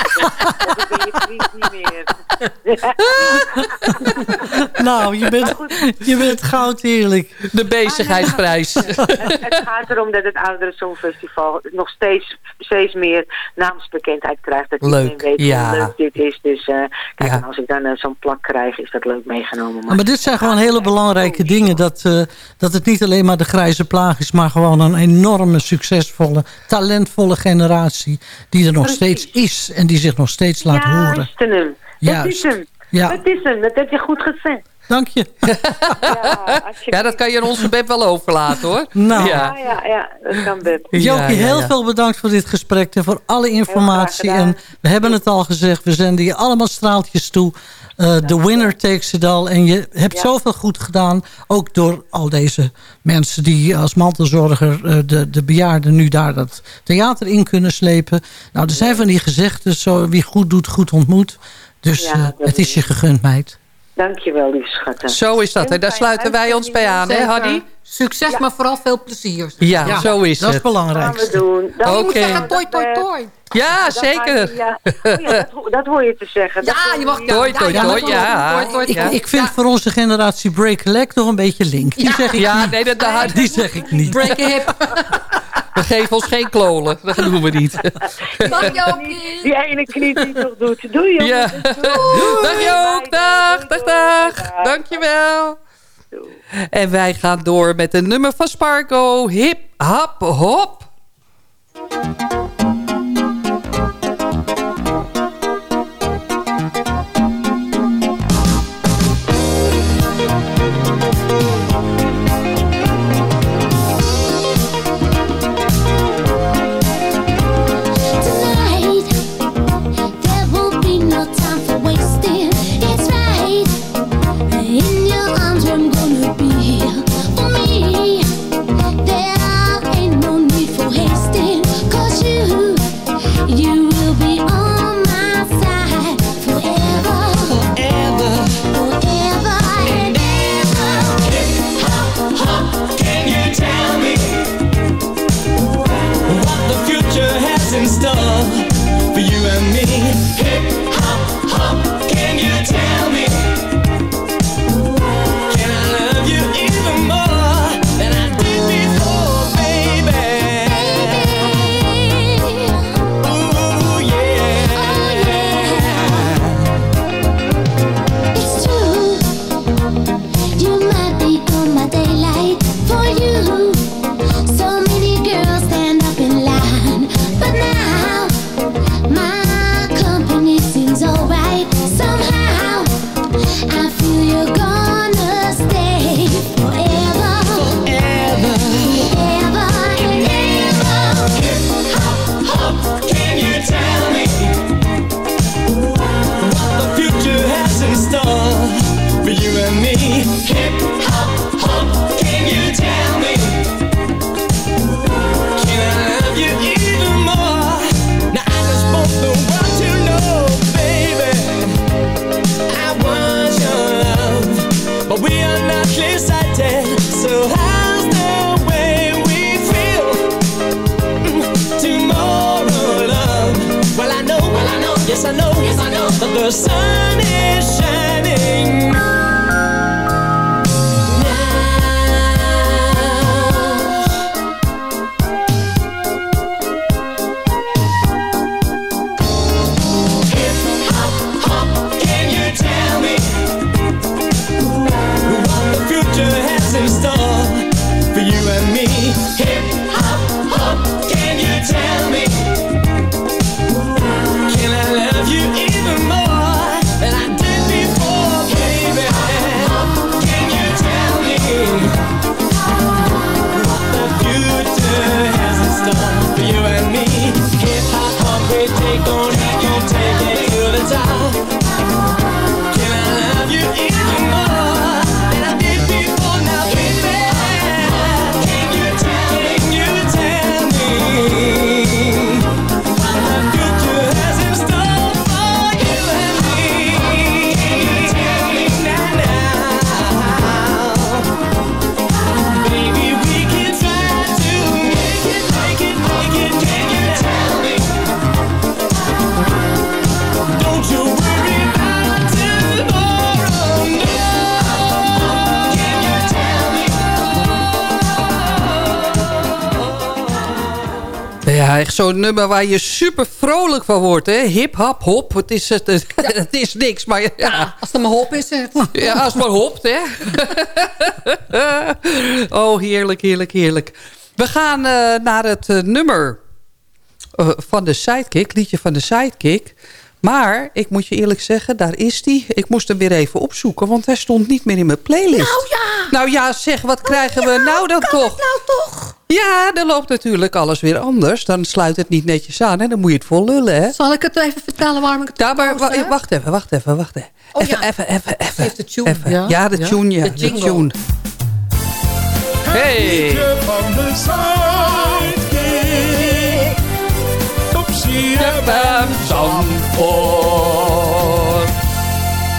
[SPEAKER 11] dat ben je vriend niet meer.
[SPEAKER 12] nou, je bent, je bent goud eerlijk.
[SPEAKER 9] De bezigheidsprijs.
[SPEAKER 11] het gaat erom dat het Oudere Songfestival nog steeds, steeds meer naamsbekendheid krijgt. Dat
[SPEAKER 9] leuk,
[SPEAKER 11] iedereen weet
[SPEAKER 9] ja.
[SPEAKER 11] hoe leuk dit is. Dus uh, kijk, ja. als ik dan uh, zo'n plak krijg, is dat leuk meegenomen.
[SPEAKER 12] Maar, maar dit zijn gewoon hele belangrijke dingen. Dat, uh, dat het niet alleen maar de grijze plaag is, maar gewoon een enorme, succesvolle, talentvolle generatie die er nog Precies. steeds is en die zich nog steeds laat
[SPEAKER 11] Juist
[SPEAKER 12] horen.
[SPEAKER 11] Hem. Juist. Dat is hem. Ja. Dat is hem. Dat heb je goed gezegd.
[SPEAKER 12] Dank je.
[SPEAKER 11] ja,
[SPEAKER 9] ja, dat kan je aan onze Beb wel overlaten hoor.
[SPEAKER 12] Nou.
[SPEAKER 11] Ja, ja, ja, dat kan Beb.
[SPEAKER 12] Jokie, ja, heel veel bedankt voor dit gesprek en voor alle informatie. En we hebben het al gezegd, we zenden je allemaal straaltjes toe. Uh, the winner takes it all. En je hebt ja. zoveel goed gedaan. Ook door al deze mensen die als mantelzorger uh, de, de bejaarden nu daar dat theater in kunnen slepen. Nou, er zijn van die gezegden, zo, wie goed doet, goed ontmoet. Dus ja, uh, het is je gegund, meid.
[SPEAKER 11] Dankjewel, lieve schatten.
[SPEAKER 9] Zo is dat. Hè? Daar sluiten wij ons bij aan, hè, Hanny?
[SPEAKER 7] Succes, ja. maar vooral veel plezier.
[SPEAKER 9] Ja, ja. zo is
[SPEAKER 12] dat
[SPEAKER 9] het.
[SPEAKER 12] Dat is belangrijk.
[SPEAKER 11] Dat gaan we doen.
[SPEAKER 7] Oké. Okay. zeggen toi, toi, toi.
[SPEAKER 9] Ja, dat zeker.
[SPEAKER 11] Ja. Oh, ja, dat, dat, hoor je te zeggen.
[SPEAKER 7] Ja, je mag
[SPEAKER 9] toi, toi, toi, ja.
[SPEAKER 12] Ik, ik vind voor onze generatie break a leg toch een beetje link. Die zeg ik
[SPEAKER 9] ja,
[SPEAKER 12] niet.
[SPEAKER 9] nee, dat, dat,
[SPEAKER 12] die zeg ik niet.
[SPEAKER 7] Break a hip. (laughs)
[SPEAKER 9] We geven ons geen klolen. Dat doen we niet.
[SPEAKER 7] Dag Jokie.
[SPEAKER 11] Die ene knie die toch doet. Doei jongens.
[SPEAKER 9] Ja. Dag Jook. Dag, dag, dag. Dankjewel. En wij gaan door met een nummer van Spargo. Hip, hap, hop.
[SPEAKER 13] will be on
[SPEAKER 9] zo'n nummer waar je super vrolijk van wordt, hè? Hip, hop, hop. Het is, het, het is niks, maar ja.
[SPEAKER 7] Als het maar hop is het.
[SPEAKER 9] Ja, als het maar hopt, hè? (laughs) oh, heerlijk, heerlijk, heerlijk. We gaan eh, naar het eh, nummer eh, van de Sidekick, liedje van de Sidekick. Maar, ik moet je eerlijk zeggen, daar is die. Ik moest hem weer even opzoeken, want hij stond niet meer in mijn playlist. Nou
[SPEAKER 7] ja!
[SPEAKER 9] Nou ja, zeg, wat krijgen we nou dan toch?
[SPEAKER 7] nou toch?
[SPEAKER 9] Ja, dan loopt natuurlijk alles weer anders. Dan sluit het niet netjes aan en dan moet je het vol lullen, hè?
[SPEAKER 7] Zal ik het even vertellen waarom ik het
[SPEAKER 9] Ja, maar wacht even, wacht even, wacht even.
[SPEAKER 7] Oh,
[SPEAKER 9] even,
[SPEAKER 7] ja.
[SPEAKER 9] even, even, even.
[SPEAKER 7] De tune,
[SPEAKER 9] even.
[SPEAKER 7] ja.
[SPEAKER 9] Ja, de tune, ja.
[SPEAKER 7] De
[SPEAKER 9] De, tune. Hey!
[SPEAKER 13] CFM
[SPEAKER 9] Zandvoort.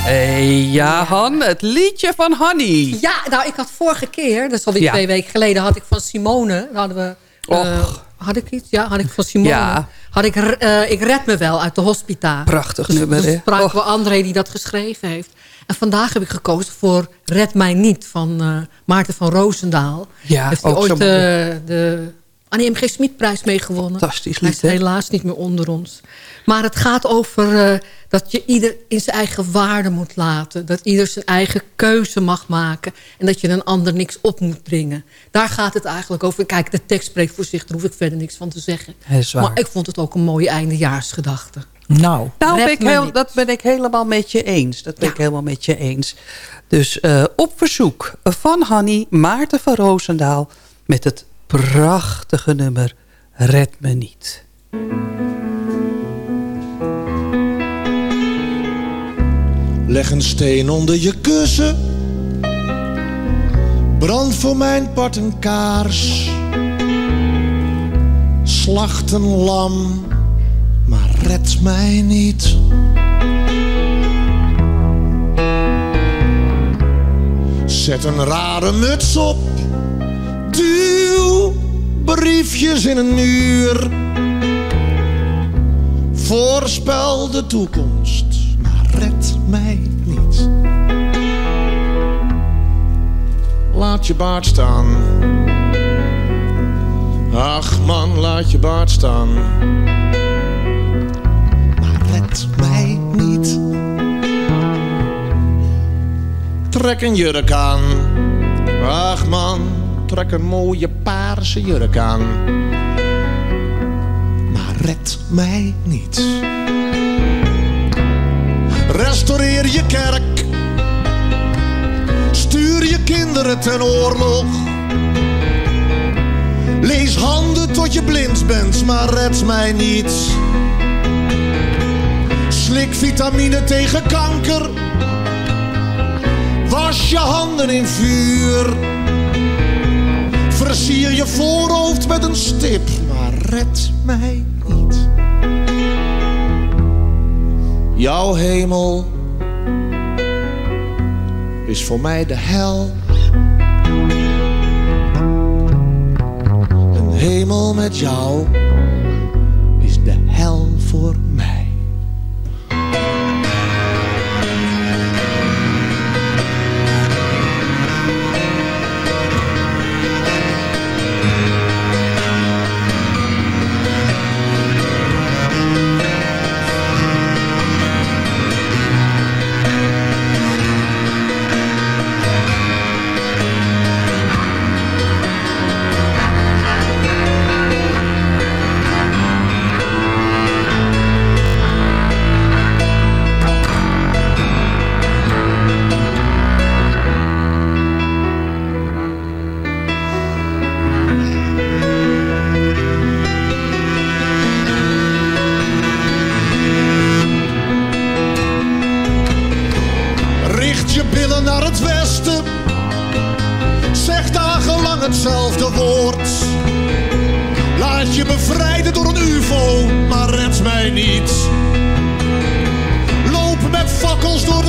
[SPEAKER 9] Hey, ja, Han, het liedje van Hanny.
[SPEAKER 7] Ja, nou, ik had vorige keer, dat is alweer
[SPEAKER 9] Ja.
[SPEAKER 7] twee weken geleden, had ik van Simone, hadden we... eh, had ik iets? Ja, had ik van Simone.
[SPEAKER 9] Ja.
[SPEAKER 7] Had ik, eh, ik red me wel uit de hospita.
[SPEAKER 9] Prachtig
[SPEAKER 7] dus,
[SPEAKER 9] nummer,
[SPEAKER 7] dus
[SPEAKER 9] hè?
[SPEAKER 7] spraken
[SPEAKER 9] Och.
[SPEAKER 7] we André die dat geschreven heeft. En vandaag heb ik gekozen voor Red Mij Niet van eh, Maarten van Roosendaal.
[SPEAKER 9] Ja,
[SPEAKER 7] heeft hij ooit
[SPEAKER 9] mooi.
[SPEAKER 7] Eh, de Annie M.G. Smitprijs meegewonnen.
[SPEAKER 9] Fantastisch
[SPEAKER 7] Hij
[SPEAKER 9] lied,
[SPEAKER 7] is helaas niet meer onder ons. Maar het gaat over eh, dat je ieder in zijn eigen waarde moet laten. Dat ieder zijn eigen keuze mag maken. En dat je een ander niks op moet dringen. Daar gaat het eigenlijk over. Kijk, de tekst spreekt voor zich. Daar hoef ik verder niks van te zeggen. Maar ik vond het ook een mooie eindejaarsgedachte.
[SPEAKER 12] Nou,
[SPEAKER 9] Nou, ben ik heel, dat ben ik helemaal met je eens. Dat ben ik helemaal met je eens. Dus eh, op verzoek van Hanny Maarten van Roosendaal... met het prachtige nummer Red Me Niet.
[SPEAKER 14] Leg een steen onder je kussen. Brand voor mijn part een kaars. Slacht een lam, maar red mij niet. Zet een rare muts op. briefjes in een muur. Voorspel de toekomst, maar red mij niet. Laat je baard staan. Ach man, laat je baard staan. Maar red mij niet. Trek een jurk aan. Een mooie paarse jurk aan. Maar red mij niet. Restaureer je kerk. Stuur je kinderen ten oorlog. Lees handen tot je blind bent, maar red mij niet. Slik vitamine tegen kanker. Was je handen in vuur. Versier je voorhoofd met een stip, maar red mij niet. Jouw hemel is voor mij de hel. Een hemel met jou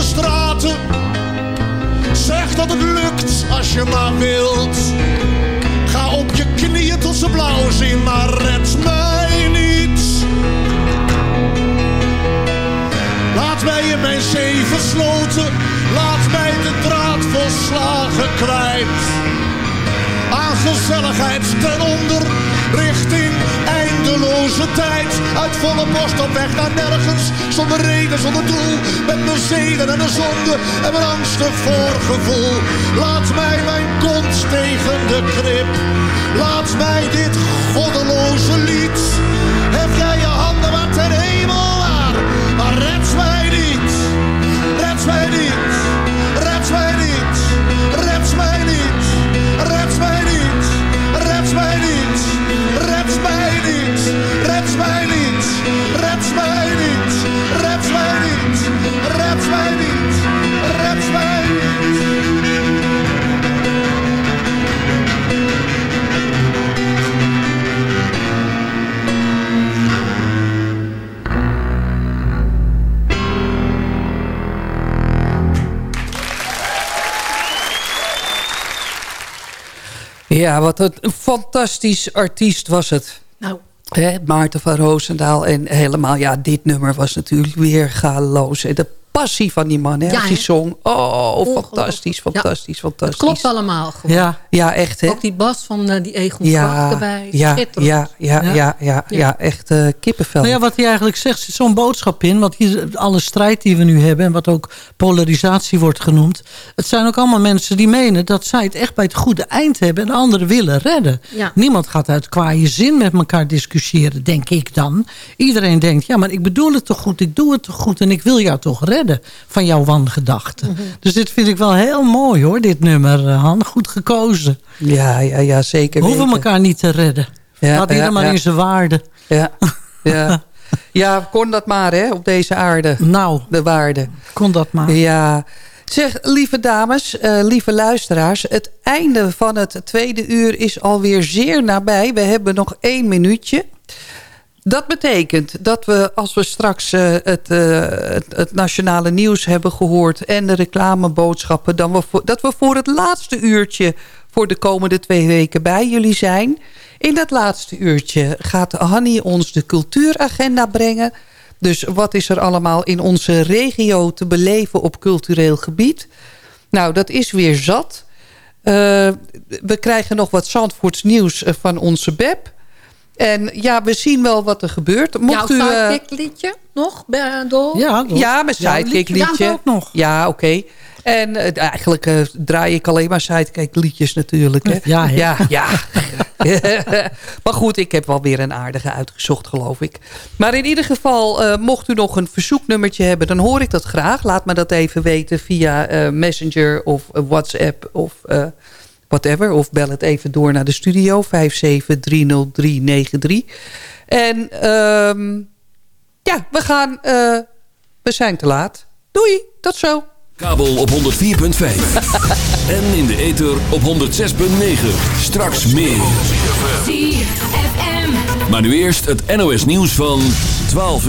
[SPEAKER 14] straten. Zeg dat het lukt als je maar wilt. Ga op je knieën tot ze blauw zien, maar red mij niet. Laat mij in mijn zee versloten. Laat mij de draad volslagen kwijt. Aan gezelligheid ten onder. Richting tijd. Uit volle borst op weg naar nergens. Zonder reden, zonder doel. Met mijn zeden en een zonde. En mijn angstig voorgevoel. Laat mij mijn kont tegen de krip. Laat mij dit goddeloze lied. Hef jij je handen maar ten hemel Red mij niet. Red mij niet. Red mij niet. Red mij niet. Red mij niet.
[SPEAKER 9] Ja, wat een fantastisch artiest was het. Maarten van Roosendaal. En helemaal, ja, dit nummer was natuurlijk weer galoos. En passie van die man, hè,
[SPEAKER 7] Ja,
[SPEAKER 9] als zong. Oh,
[SPEAKER 7] Ongelooflijk.
[SPEAKER 9] fantastisch, fantastisch,
[SPEAKER 7] Het
[SPEAKER 9] fantastisch.
[SPEAKER 7] klopt allemaal gewoon.
[SPEAKER 9] Ja, ja echt, hè?
[SPEAKER 7] Ook die bas van eh, die Egon
[SPEAKER 9] Ja,
[SPEAKER 7] erbij.
[SPEAKER 9] ja,
[SPEAKER 7] Schitterend.
[SPEAKER 9] ja, ja, ja, ja, ja, echt eh, kippenvel.
[SPEAKER 12] Nou ja, wat hij eigenlijk zegt, zit zo'n boodschap in. Want hier, alle strijd die we nu hebben... en wat ook polarisatie wordt genoemd... het zijn ook allemaal mensen die menen... dat zij het echt bij het goede eind hebben... en de anderen willen redden.
[SPEAKER 7] Ja.
[SPEAKER 12] Niemand gaat uit kwaaie zin met elkaar discussiëren, denk ik dan. Iedereen denkt, ja, maar ik bedoel het toch goed... ik doe het toch goed en ik wil jou toch redden... van jouw wangedachten.
[SPEAKER 7] Mhm.
[SPEAKER 12] Dus dit vind ik wel heel mooi, hoor, dit nummer, eh, Han. Goed gekozen.
[SPEAKER 9] Ja, ja, ja, zeker
[SPEAKER 12] We hoeven
[SPEAKER 9] weten.
[SPEAKER 12] elkaar niet te redden.
[SPEAKER 9] Ja,
[SPEAKER 12] Laat
[SPEAKER 9] ja,
[SPEAKER 12] maar
[SPEAKER 9] ja.
[SPEAKER 12] in zijn waarde.
[SPEAKER 9] Ja, ja. (laughs) ja, kon dat maar, hè, op deze aarde.
[SPEAKER 12] Nou,
[SPEAKER 9] de waarde.
[SPEAKER 12] Kon dat maar.
[SPEAKER 9] Ja. Zeg, lieve dames, eh, lieve luisteraars... het einde van het tweede uur is alweer zeer nabij. We hebben nog één minuutje. Dat betekent dat we, als we straks eh, het, eh, het, het nationale nieuws hebben gehoord... en de reclameboodschappen... Dan we dat we voor het laatste uurtje voor de komende twee weken bij jullie zijn. In dat laatste uurtje gaat Hanny ons de cultuuragenda brengen. Dus wat is er allemaal in onze regio te beleven op cultureel gebied? Nou, dat is weer zat. Eh, we krijgen nog wat Zandvoorts nieuws van onze Beb. En ja, we zien wel wat er gebeurt. Mocht
[SPEAKER 7] Jouw
[SPEAKER 9] u, eh,
[SPEAKER 7] sidekick liedje nog, bij Dol?
[SPEAKER 12] Ja,
[SPEAKER 9] ja, mijn sidekick
[SPEAKER 7] liedje? Ja,
[SPEAKER 12] ook nog.
[SPEAKER 9] Ja, oké. En eh, eigenlijk eh, draai ik alleen maar sidekick liedjes natuurlijk. Hè?
[SPEAKER 12] Ja,
[SPEAKER 9] ja, ja. (laughs) maar goed, ik heb wel weer een aardige uitgezocht, geloof ik. Maar in ieder geval, eh, mocht u nog een verzoeknummertje hebben... dan hoor ik dat graag. Laat me dat even weten via eh, Messenger of WhatsApp of eh, whatever. Of bel het even door naar de studio, 5730393. En ehm, ja, we gaan... eh, we zijn te laat. Doei, tot zo.
[SPEAKER 6] Kabel op 104.5. (laughs) en in de ether op 106.9. Straks meer. Maar nu eerst het NOS nieuws van 12 uur.